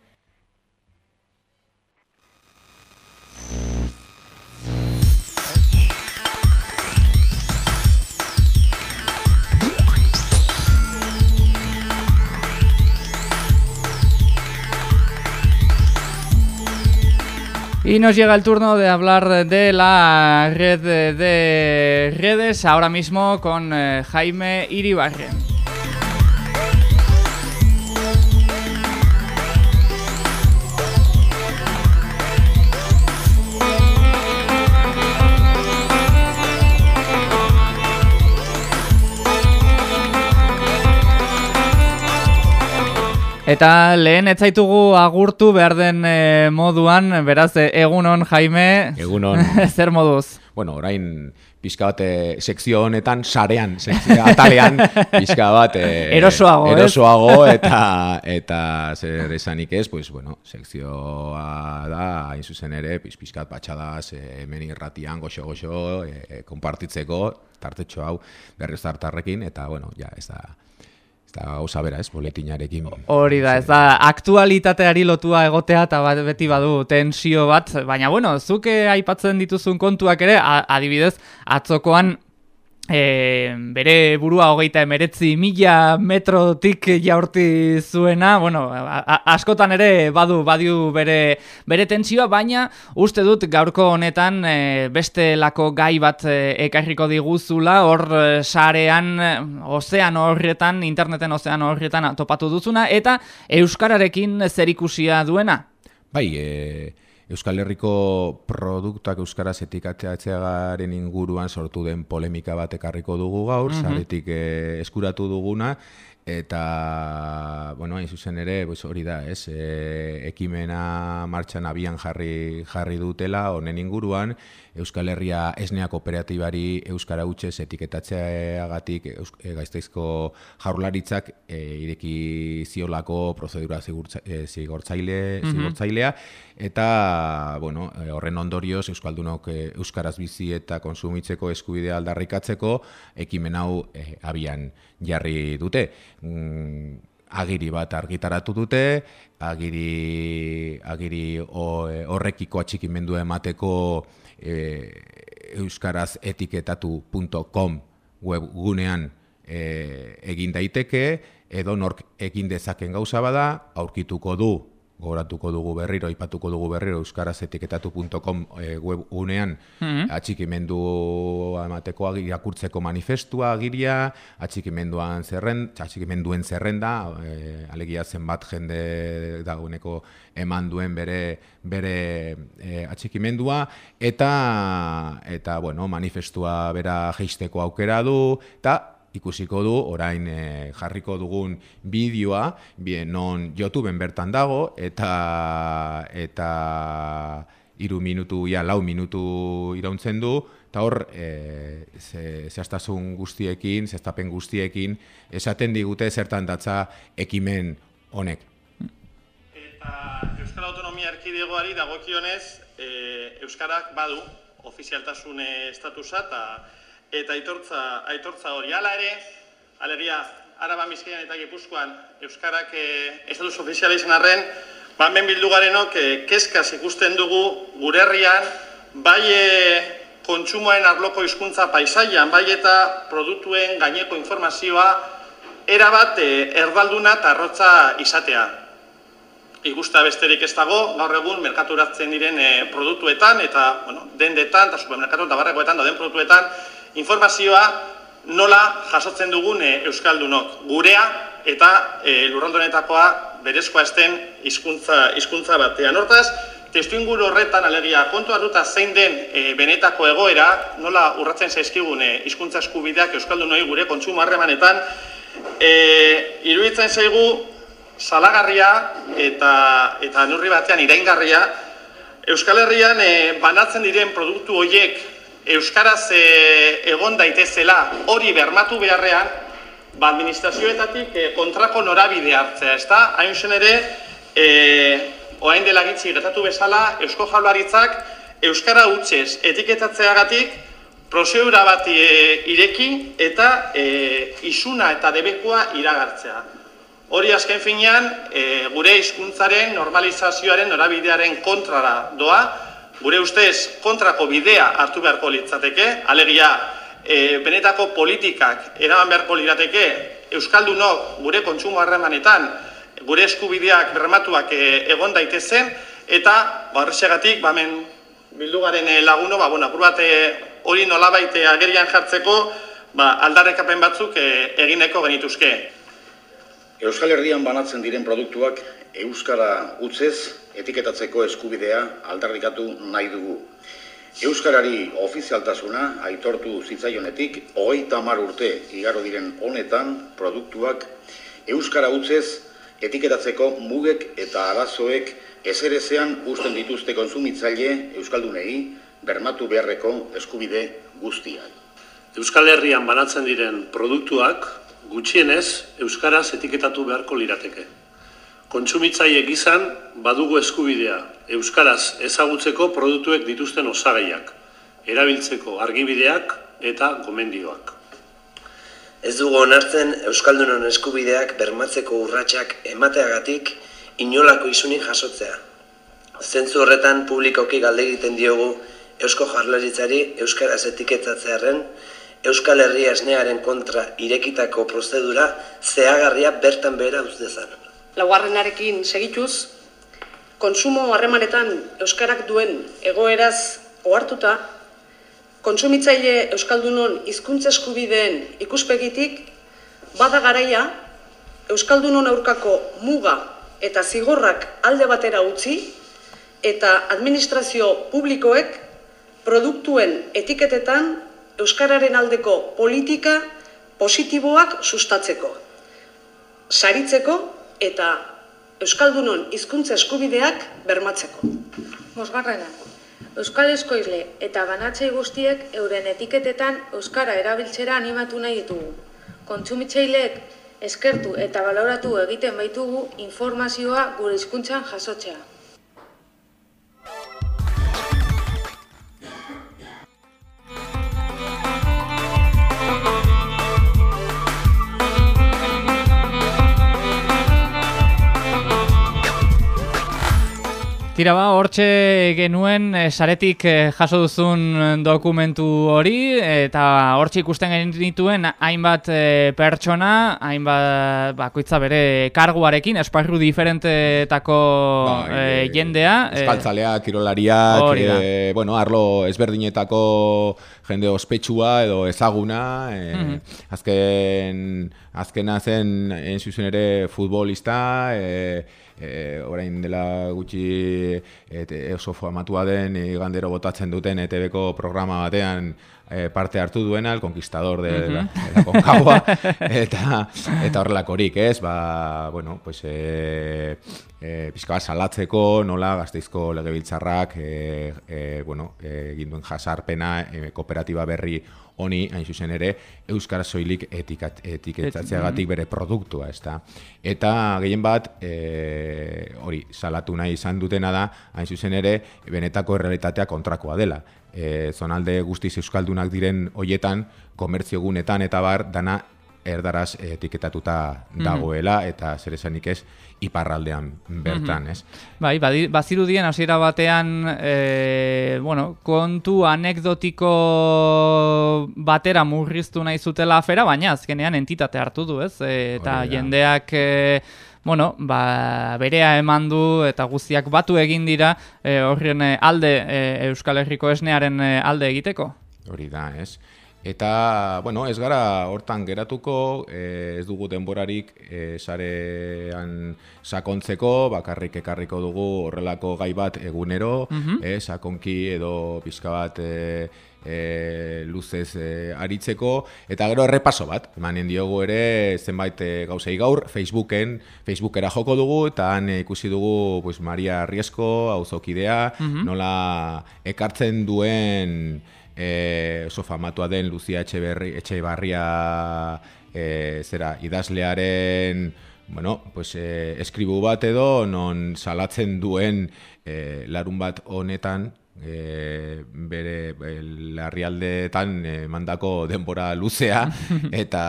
Y nos llega el turno de hablar de la red de redes, ahora mismo con eh, Jaime Iribarren. Eta lehen etzaitugu agurtu behar den e, moduan, beraz, e, egunon, Jaime. Egunon. Zer moduz? Bueno, orain pizka bat e, sekzio honetan, sarean, sekzio atalean, pizka bat... E, erosoago, erosoago eta, eta zer esanik ez, pues, bueno, sekzioa da, hain zuzen ere, pizkat batxadaz, e, hemen irratian, goxo-goxo, e, konpartitzeko, tartetxo hau, berriz hartarrekin, eta, bueno, ja, ez da... Eta gauza bera, ez, boletinarekin. Hori da, ez da, aktualitateari lotua egotea eta bat, beti badu tensio bat, baina bueno, zuke aipatzen dituzun kontuak ere, adibidez, atzokoan e, bere burua hogeita emeretzi mila metrotik jaurti zuena, bueno, askotan ere badu badiu bere, bere tentsioa, baina uste dut gaurko honetan e, beste lako gai bat e, ekarriko diguzula, hor e, sarean, ozean horretan, interneten ozean horretan topatu duzuna, eta Euskararekin zerikusia duena? Bai, e, Euskal Herriko produktuak euskaraz etikatzeagaren inguruan sortu den polemika bat ekarriko dugu gaur, mm zaretik eh, eskuratu duguna, eta bueno, hain zuzen ere, pues hori da, ez, e, ekimena martxan abian jarri jarri dutela honen inguruan Euskal Herria esnea kooperatibari euskara hutsez etiketatzeagatik e, gaizteizko jaurlaritzak e, ireki ziolako prozedura e, zigortzaile, mm zigortzailea. Eta bueno, e, horren ondorioz euskaldunok e, euskaraz bizi eta konsumitzeko eskubidea aldarrikatzeko ekimen hau abian jarri dute. Mm, agiri bat argitaratu dute, agiri, agiri horrekiko atxikimendu emateko e, euskaraz etiketatu.com webgunean e, egin daiteke, edo nork egin dezaken gauza bada, aurkituko du gogoratuko dugu berriro, aipatuko dugu berriro euskaraz etiketatu.com e, webgunean mm atxikimendu emateko irakurtzeko manifestua agiria, atxikimenduan zerren, atxikimenduen zerrenda, e, alegia zenbat jende dagoeneko eman duen bere bere e, atxikimendua. Eta eta bueno, manifestua bera jeisteko aukera du eta ikusiko du orain e, jarriko dugun bideoa bien non YouTubeen bertan dago eta eta hiru minutu ja lau minutu irauntzen du eta hor e, ze, zehaztasun guztiekin zehaztapen guztiekin esaten digute zertan datza ekimen honek. Eta Euskal Autonomia Erkidegoari dagokionez e, Euskarak badu ofizialtasun estatusa eta eta aitortza, aitortza hori. Hala ere, alegia, Araba Bizkaian eta Gipuzkoan Euskarak eh, estatus ofiziala izan arren, banben bildu garenok eh, keskaz ikusten dugu gure herrian, bai eh, kontsumoen arloko hizkuntza paisaian, bai eta produktuen gaineko informazioa, erabat eh, erdalduna eta arrotza izatea. Igusta besterik ez dago, gaur egun merkaturatzen diren eh, produktuetan eta bueno, dendetan eta supermerkatu eta barrekoetan dauden produktuetan informazioa nola jasotzen dugun e, Euskaldunok. Gurea eta e, lurraldonetakoa berezkoa esten hizkuntza hizkuntza batean. Hortaz, testu inguru horretan alegia kontu hartuta zein den e, benetako egoera, nola urratzen zaizkigun hizkuntza eskubideak Euskaldunoi gure kontsumo harremanetan, e, iruditzen zaigu salagarria eta, eta nurri batean iraingarria, Euskal Herrian banatzen diren produktu horiek Euskaraz e, egon daitezela hori bermatu beharrean, ba, administrazioetatik e, kontrako norabide hartzea, ezta? Hain zen ere, e, oain dela gitzi gertatu bezala, Eusko Jaularitzak Euskara utzez etiketatzeagatik prozedura bat e, ireki eta e, isuna eta debekoa iragartzea. Hori azken finean, e, gure hizkuntzaren normalizazioaren norabidearen kontrara doa, gure ustez kontrako bidea hartu beharko litzateke, alegia e, benetako politikak eraman beharko lirateke Euskaldunok gure kontsumo harremanetan gure eskubideak bermatuak e, egon daitezen, eta barresegatik, bamen bildugaren e, laguno, ba, bueno, bat e, hori nolabait agerian jartzeko ba, aldarrekapen batzuk e, egineko genituzke. Euskal Herrian banatzen diren produktuak Euskara utzez etiketatzeko eskubidea aldarrikatu nahi dugu. Euskarari ofizialtasuna aitortu zitzaionetik, hogei tamar urte igaro diren honetan produktuak Euskara utzez etiketatzeko mugek eta arazoek ezerezean usten dituzte konsumitzaile Euskaldunei bermatu beharreko eskubide guztiak. Euskal Herrian banatzen diren produktuak gutxienez Euskaraz etiketatu beharko lirateke. Kontsumitzaile gizan badugu eskubidea euskaraz ezagutzeko produktuek dituzten osagaiak, erabiltzeko argibideak eta gomendioak. Ez dugu onartzen euskaldunon eskubideak bermatzeko urratsak emateagatik inolako isuni jasotzea. Zentzu horretan publikoki galde egiten diogu Eusko Jarlaritzari euskaraz etiketatzearen Euskal Herria esnearen kontra irekitako prozedura zeagarria bertan behera uzdezan laugarrenarekin segituz, konsumo harremanetan euskarak duen egoeraz ohartuta, kontsumitzaile euskaldunon hizkuntza eskubideen ikuspegitik bada garaia euskaldunon aurkako muga eta zigorrak alde batera utzi eta administrazio publikoek produktuen etiketetan euskararen aldeko politika positiboak sustatzeko. Saritzeko eta Euskaldunon hizkuntza eskubideak bermatzeko. Mosgarrena, Euskal Eskoizle eta banatzei guztiek euren etiketetan Euskara erabiltzera animatu nahi ditugu. Kontsumitzaileek eskertu eta baloratu egiten baitugu informazioa gure hizkuntzan jasotzea. Tira ba, hortxe genuen eh, saretik eh, jaso duzun dokumentu hori eta hortxe ikusten genituen hainbat eh, pertsona, hainbat bakoitza bere karguarekin, esparru diferentetako eh, eh, jendea. eh, Eskaltzaleak, kirolariak, eh, bueno, arlo ezberdinetako jende ospetsua edo ezaguna, eh, Mhm. azken, azkena zen, en zuzen ere, futbolista, eh, eh, orain dela gutxi et, oso formatua den igandero botatzen duten ETB-ko programa batean eh, parte hartu duena, el conquistador de, la, de la eta, eta horrelakorik, ez? Ba, bueno, pues, e, e, pixka bat salatzeko, nola, gazteizko legebiltzarrak, e, e, bueno, e, egin duen jasarpena, e, kooperatiba berri honi, hain zuzen ere, Euskara soilik etikat, etiketzatzeagatik bere produktua, ez da. Eta gehien bat, e, hori, salatu nahi izan dutena da, hain zuzen ere, benetako errealitatea kontrakoa dela. E, zonalde guztiz euskaldunak diren hoietan, komertzio gunetan eta bar, dana erdaraz etiketatuta Mhm. dagoela, eta zer esanik ez, iparraldean bertan, Mhm. ez? Bai, bazirudien hasiera batean, e, bueno, kontu anekdotiko batera murriztu nahi zutela afera, baina azkenean entitate hartu du, ez? E, eta Hori da. jendeak, e, bueno, ba, berea eman du eta guztiak batu egin dira e, horren e, alde, e, Euskal Herriko esnearen e, alde egiteko. Hori da, ez? Eta, bueno, ez gara hortan geratuko, eh, ez dugu denborarik eh, sarean sakontzeko, bakarrik ekarriko dugu horrelako gai bat egunero, Mhm. eh, sakonki edo pixka bat eh, eh, luzez eh, aritzeko, eta gero errepaso bat, emanen diogu ere zenbait eh, gauzei gaur, Facebooken, Facebookera joko dugu, eta han ikusi dugu pues, Maria Riesko, auzokidea, Mhm. nola ekartzen duen e, oso famatua den Lucia Etxeberri, Etxebarria e, zera idazlearen bueno, pues, e, eskribu bat edo non salatzen duen e, larun bat honetan e, bere larrialdeetan e, mandako denbora luzea eta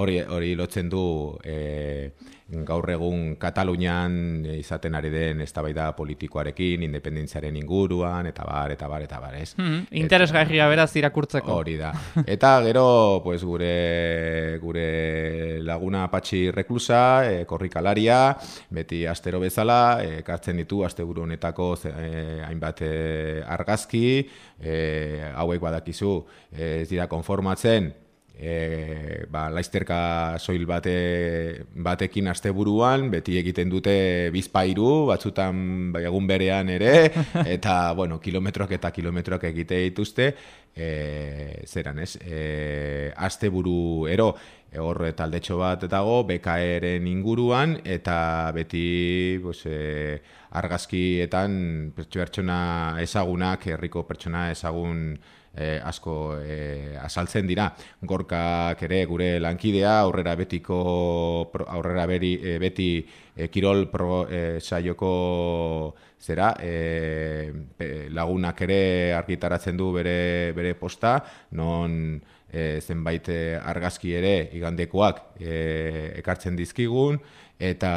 hori hori lotzen du e, gaur egun Katalunian izaten ari den eztabaida politikoarekin, independentziaren inguruan, eta bar, eta bar, eta bar, ez? Mhm, Interesgarria beraz irakurtzeko. Hori da. Eta gero, pues, gure, gure laguna Patxi Reklusa, e, korrikalaria, beti astero bezala, e, ekartzen ditu asteburu honetako e, hainbat e, argazki, e, hauek badakizu, ez dira konformatzen, e, ba, laizterka soil bate, batekin asteburuan, beti egiten dute bizpairu, batzutan bai, egun berean ere, eta, bueno, kilometroak eta kilometroak egite dituzte, e, zeran ez, e, asteburu ero, e, hor taldetxo bat dago, BKR-en inguruan, eta beti pues, e, argazkietan pertsona ezagunak, herriko pertsona ezagun e, asko e, azaltzen dira. Gorkak ere gure lankidea aurrera betiko aurrera beri, e, beti e, kirol pro, e, saioko zera e, lagunak ere argitaratzen du bere, bere posta, non e, zenbait argazki ere igandekoak e, ekartzen dizkigun, eta...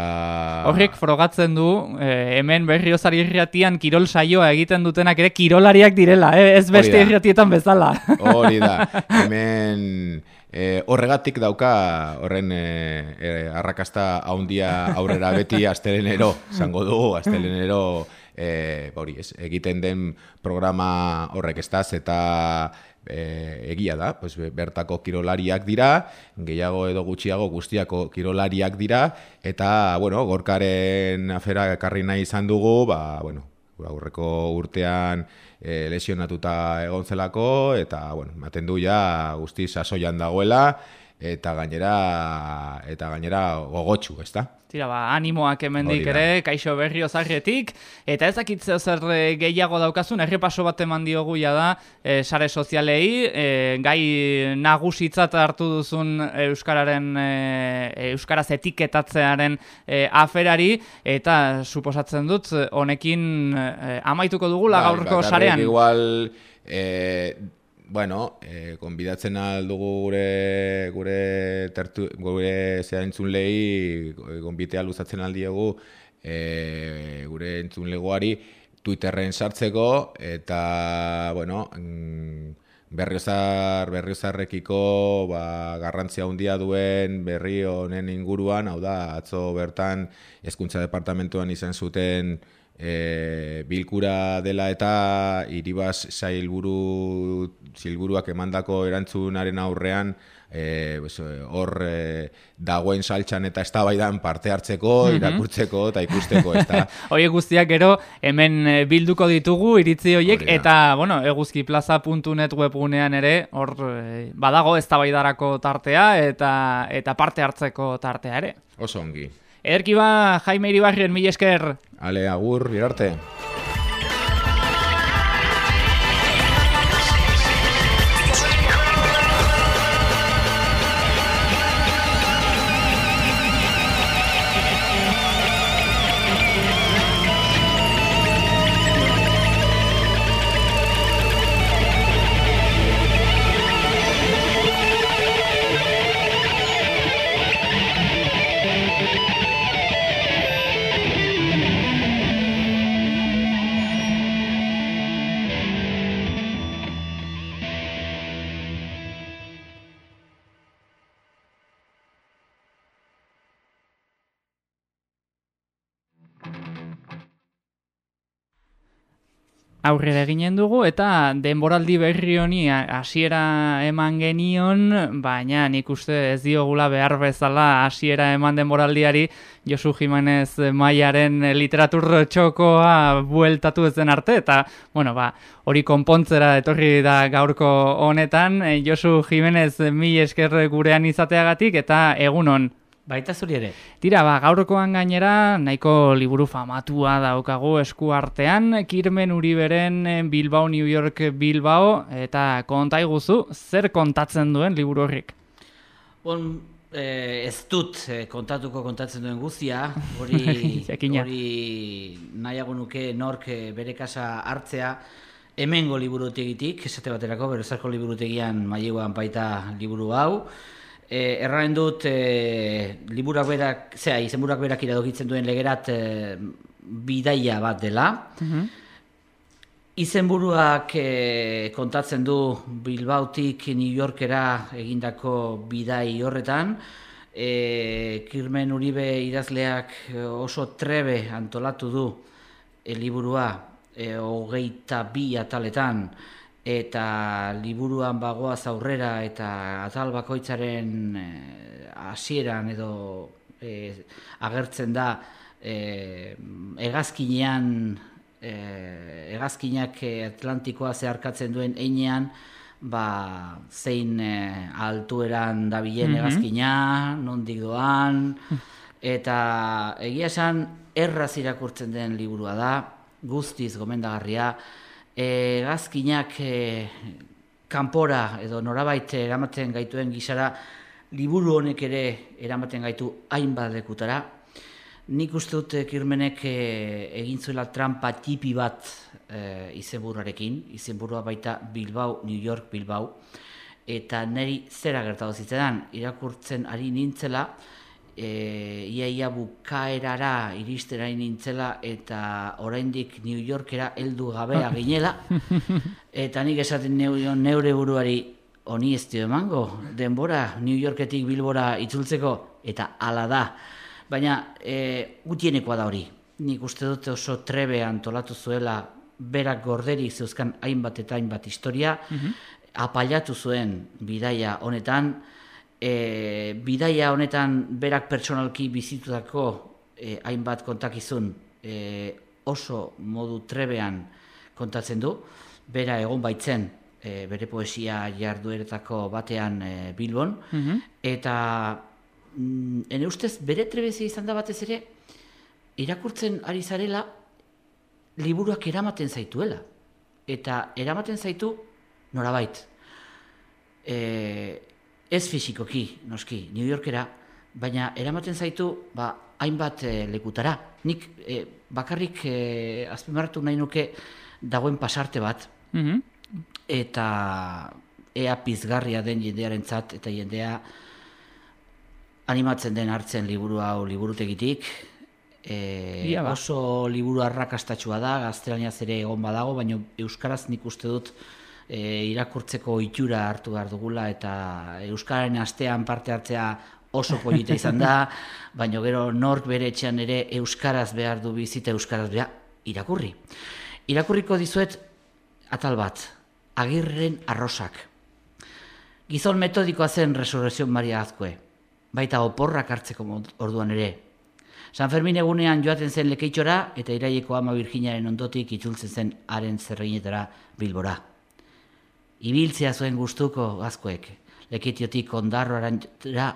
Horrek frogatzen du, eh, hemen berriozari irratian kirol saioa egiten dutenak ere kirolariak direla, eh? ez beste da. irratietan bezala. Hori da, hemen e, horregatik dauka horren e, e, arrakasta haundia aurrera beti astelenero, zango dugu, astelenero e, hori ez, egiten den programa horrek estaz eta e, egia da, pues, be- bertako kirolariak dira, gehiago edo gutxiago guztiako kirolariak dira, eta, bueno, gorkaren afera ekarri nahi izan dugu, ba, bueno, aurreko urtean e, lesionatuta egon zelako, eta, bueno, ematen du ja guzti sasoian dagoela, eta gainera, eta gainera gogotsu, ezta? Tira, ba, animoak hemendik ere, kaixo berrio zarretik, eta ez dakit zeo zer eh, gehiago daukazun, errepaso bat eman diogu ja da, eh, sare sozialei, eh, gai nagusitzat hartu duzun Euskararen, eh, Euskaraz etiketatzearen eh, aferari, eta suposatzen dut, honekin eh, amaituko dugula Bai, gaurko bakarrik sarean. Igual, eh, bueno, eh, konbidatzen aldugu gure gure tertu, gure entzunlei gonbitea luzatzen aldiegu eh, gure entzunlegoari Twitterren sartzeko, eta, bueno, mm, berriozar, berriozarrekiko ba, garrantzia handia duen berri honen inguruan, hau da, atzo bertan hezkuntza departamentuan izan zuten e, bilkura dela eta iribaz zailburu, zilburuak emandako erantzunaren aurrean, e, hor e, dagoen saltxan eta eztabaidan parte hartzeko, mm irakurtzeko eta ikusteko, ezta. Hoiek guztiak gero hemen e, bilduko ditugu iritzi hoiek eta bueno, eguzkiplaza.net webgunean ere hor e, badago eztabaidarako tartea eta eta parte hartzeko tartea ere. Oso ongi. Ederki ba, Jaime Iribarrien, mil esker. Ale, agur, birarte. Aurrera eginen dugu eta denboraldi berri honi hasiera eman genion, baina nik uste ez diogula behar bezala hasiera eman denboraldiari. Josu Jimenez Maiaren literatur txokoa bueltatu ezen arte eta bueno, ba, hori konpontzera etorri da gaurko honetan. Josu Jimenez mi esker gurean izateagatik eta egunon Baita zuri ere. Tira, ba, gaurkoan gainera, nahiko liburu famatua daukagu esku artean, Kirmen Uriberen eh, Bilbao, New York, Bilbao, eta konta iguzu, zer kontatzen duen liburu horrik? Bon, eh, ez dut eh, kontatuko kontatzen duen guztia, hori, hori nahiago nuke nork eh, bere kasa hartzea, hemengo liburutegitik, esate baterako, berezarko liburutegian maileguan baita liburu hau, E, erraren dut, e, liburak berak, zera, izenburak berak iradokitzen duen legerat e, bidaia bat dela. Mm Izenburuak e, kontatzen du Bilbautik New Yorkera egindako bidai horretan. E, Kirmen Uribe idazleak oso trebe antolatu du e, liburua e, hogeita bi ataletan eta liburuan bagoaz aurrera eta atal bakoitzaren eh, hasieran edo e, agertzen da e, egazkinean e, egazkinak Atlantikoa zeharkatzen duen einean ba, zein e, altueran dabilen mm egazkina, nondik doan, eta egia esan erraz irakurtzen den liburua da, guztiz gomendagarria, e, gazkinak e, kanpora edo norabait eramaten gaituen gizara liburu honek ere eramaten gaitu hainbat lekutara. Nik uste dut kirmenek e, egin zuela trampa tipi bat e, izenburuarekin, izenburua baita Bilbao, New York, Bilbao, eta niri zera gertatu zitzetan, irakurtzen ari nintzela, e, iaia bukaerara iristera nintzela eta oraindik New Yorkera heldu gabea ginela eta nik esaten neure buruari honi ez dio emango denbora New Yorketik Bilbora itzultzeko eta hala da. Baina e, gutienekoa da hori. Nik uste dute oso trebe antolatu zuela berak gorderik zeuzkan hainbat eta hainbat historia. Mm apailatu zuen bidaia honetan e, bidaia honetan berak pertsonalki bizitutako e, hainbat kontakizun e, oso modu trebean kontatzen du, bera egon baitzen e, bere poesia jardueretako batean e, Bilbon, mhm. eta mm, ene ustez bere trebezi izan da batez ere, irakurtzen ari zarela liburuak eramaten zaituela. Eta eramaten zaitu norabait. E, ez fizikoki, noski, New Yorkera, baina eramaten zaitu, ba, hainbat e, lekutara. Nik e, bakarrik e, azpimarratu nahi nuke dagoen pasarte bat, mm eta ea pizgarria den jendearen eta jendea animatzen den hartzen liburu hau liburutegitik, E, oso liburu arrakastatxua da, gaztelaniaz ere egon badago, baina Euskaraz nik uste dut e, irakurtzeko itxura hartu behar dugula, eta Euskararen astean parte hartzea oso polita izan da, baina gero nork bere etxean ere Euskaraz behar du bizita Euskaraz behar irakurri. Irakurriko dizuet atal bat, agirren arrosak. Gizon metodikoa zen resurrezion Maria Azkue, baita oporrak hartzeko orduan ere, San Fermin egunean joaten zen lekeitxora eta iraieko ama virginaren ondotik itzultzen zen haren zerreinetara bilbora. Ibiltzea zuen gustuko gazkoek, lekitiotik ondarroara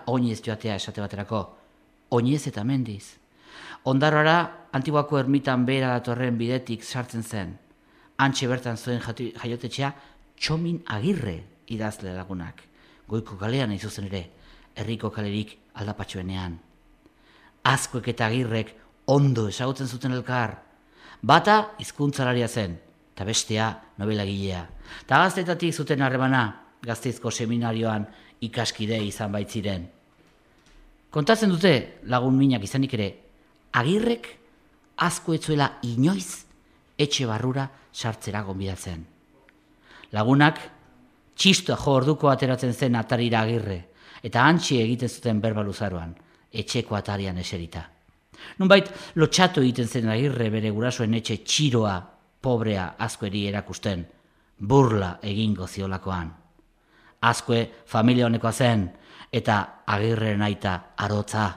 oinez joatea esate baterako, oinez eta mendiz. Ondarroara antiguako ermitan bera datorren bidetik sartzen zen. Antxe bertan zuen jaiotetxea txomin agirre idazle lagunak. Goiko kalean izuzen ere, herriko kalerik aldapatxoenean azkoek eta agirrek ondo esagutzen zuten elkar. Bata hizkuntzalaria zen, eta bestea novela gilea. Ta gaztetatik zuten harremana, gazteizko seminarioan ikaskide izan baitziren. Kontatzen dute lagun minak izanik ere, agirrek asko etzuela inoiz etxe barrura sartzera gonbidatzen. Lagunak txistoa jo orduko ateratzen zen atarira agirre, eta antxi egiten zuten berbaluzaroan etxeko atarian eserita. Nunbait, lotxatu egiten zen agirre bere gurasoen etxe txiroa, pobrea azkoeri erakusten, burla egingo ziolakoan. Azkoe familia honekoa zen, eta agirre aita arotza.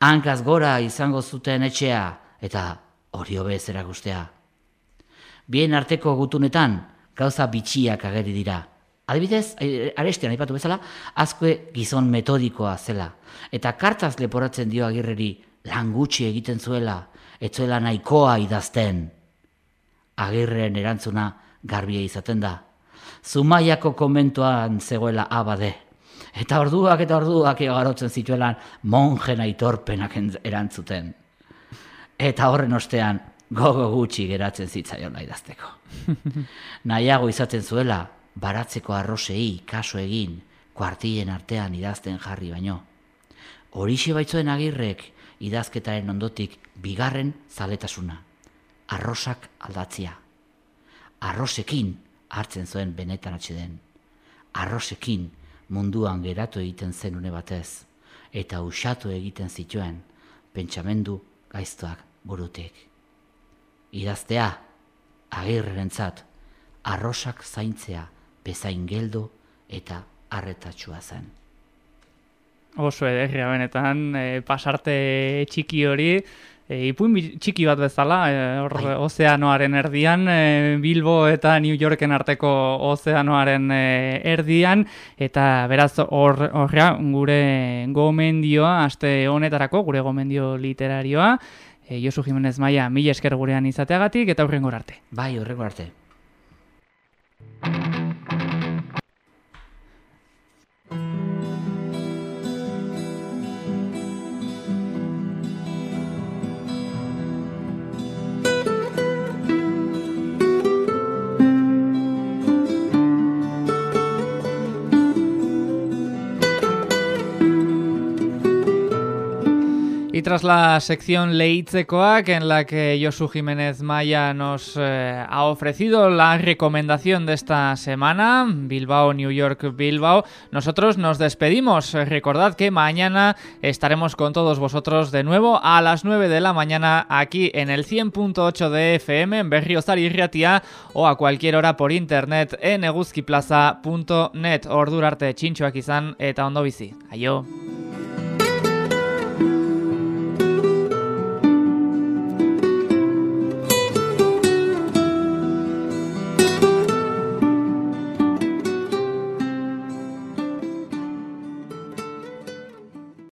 Hankaz gora izango zuten etxea, eta hori hobez erakustea. Bien arteko gutunetan, gauza bitxiak ageri dira, Adibidez, arestian aipatu bezala, azkue gizon metodikoa zela. Eta kartaz leporatzen dio agirreri lan gutxi egiten zuela, etzuela nahikoa idazten. Agirren erantzuna garbia izaten da. Zumaiako komentuan zegoela abade. Eta orduak eta orduak egarotzen zituelan monjen aitorpenak erantzuten. Eta horren ostean gogo gutxi geratzen zitzaion idazteko. Nahiago izaten zuela, baratzeko arrosei kaso egin kuartien artean idazten jarri baino. Horixe baitzuen agirrek idazketaren ondotik bigarren zaletasuna. Arrosak aldatzia. Arrosekin hartzen zuen benetan atxeden. Arrosekin munduan geratu egiten zen une batez. Eta usatu egiten zituen pentsamendu gaiztoak burutik. Idaztea, agirrentzat, arrosak zaintzea, bezain geldo eta arretatxua zen. Oso ederria benetan, e, pasarte txiki hori, e, ipuin txiki bat bezala, e, bai. ozeanoaren erdian, e, Bilbo eta New Yorken arteko ozeanoaren e, erdian, eta beraz hor, horrea gure gomendioa, aste honetarako, gure gomendio literarioa, e, Josu Jimenez Maia, mila esker gurean izateagatik, eta horrengo arte. Bai, horrengo arte. Y tras la sección Leitzecoac, en la que Josu Jiménez Maya nos eh, ha ofrecido la recomendación de esta semana, Bilbao, New York, Bilbao, nosotros nos despedimos. Recordad que mañana estaremos con todos vosotros de nuevo a las 9 de la mañana aquí en el 100.8 de FM en Berriozar y Riatia o a cualquier hora por internet en eguzkiplaza.net. Ordurarte txintxoak izan eta ondo bizi. Aio!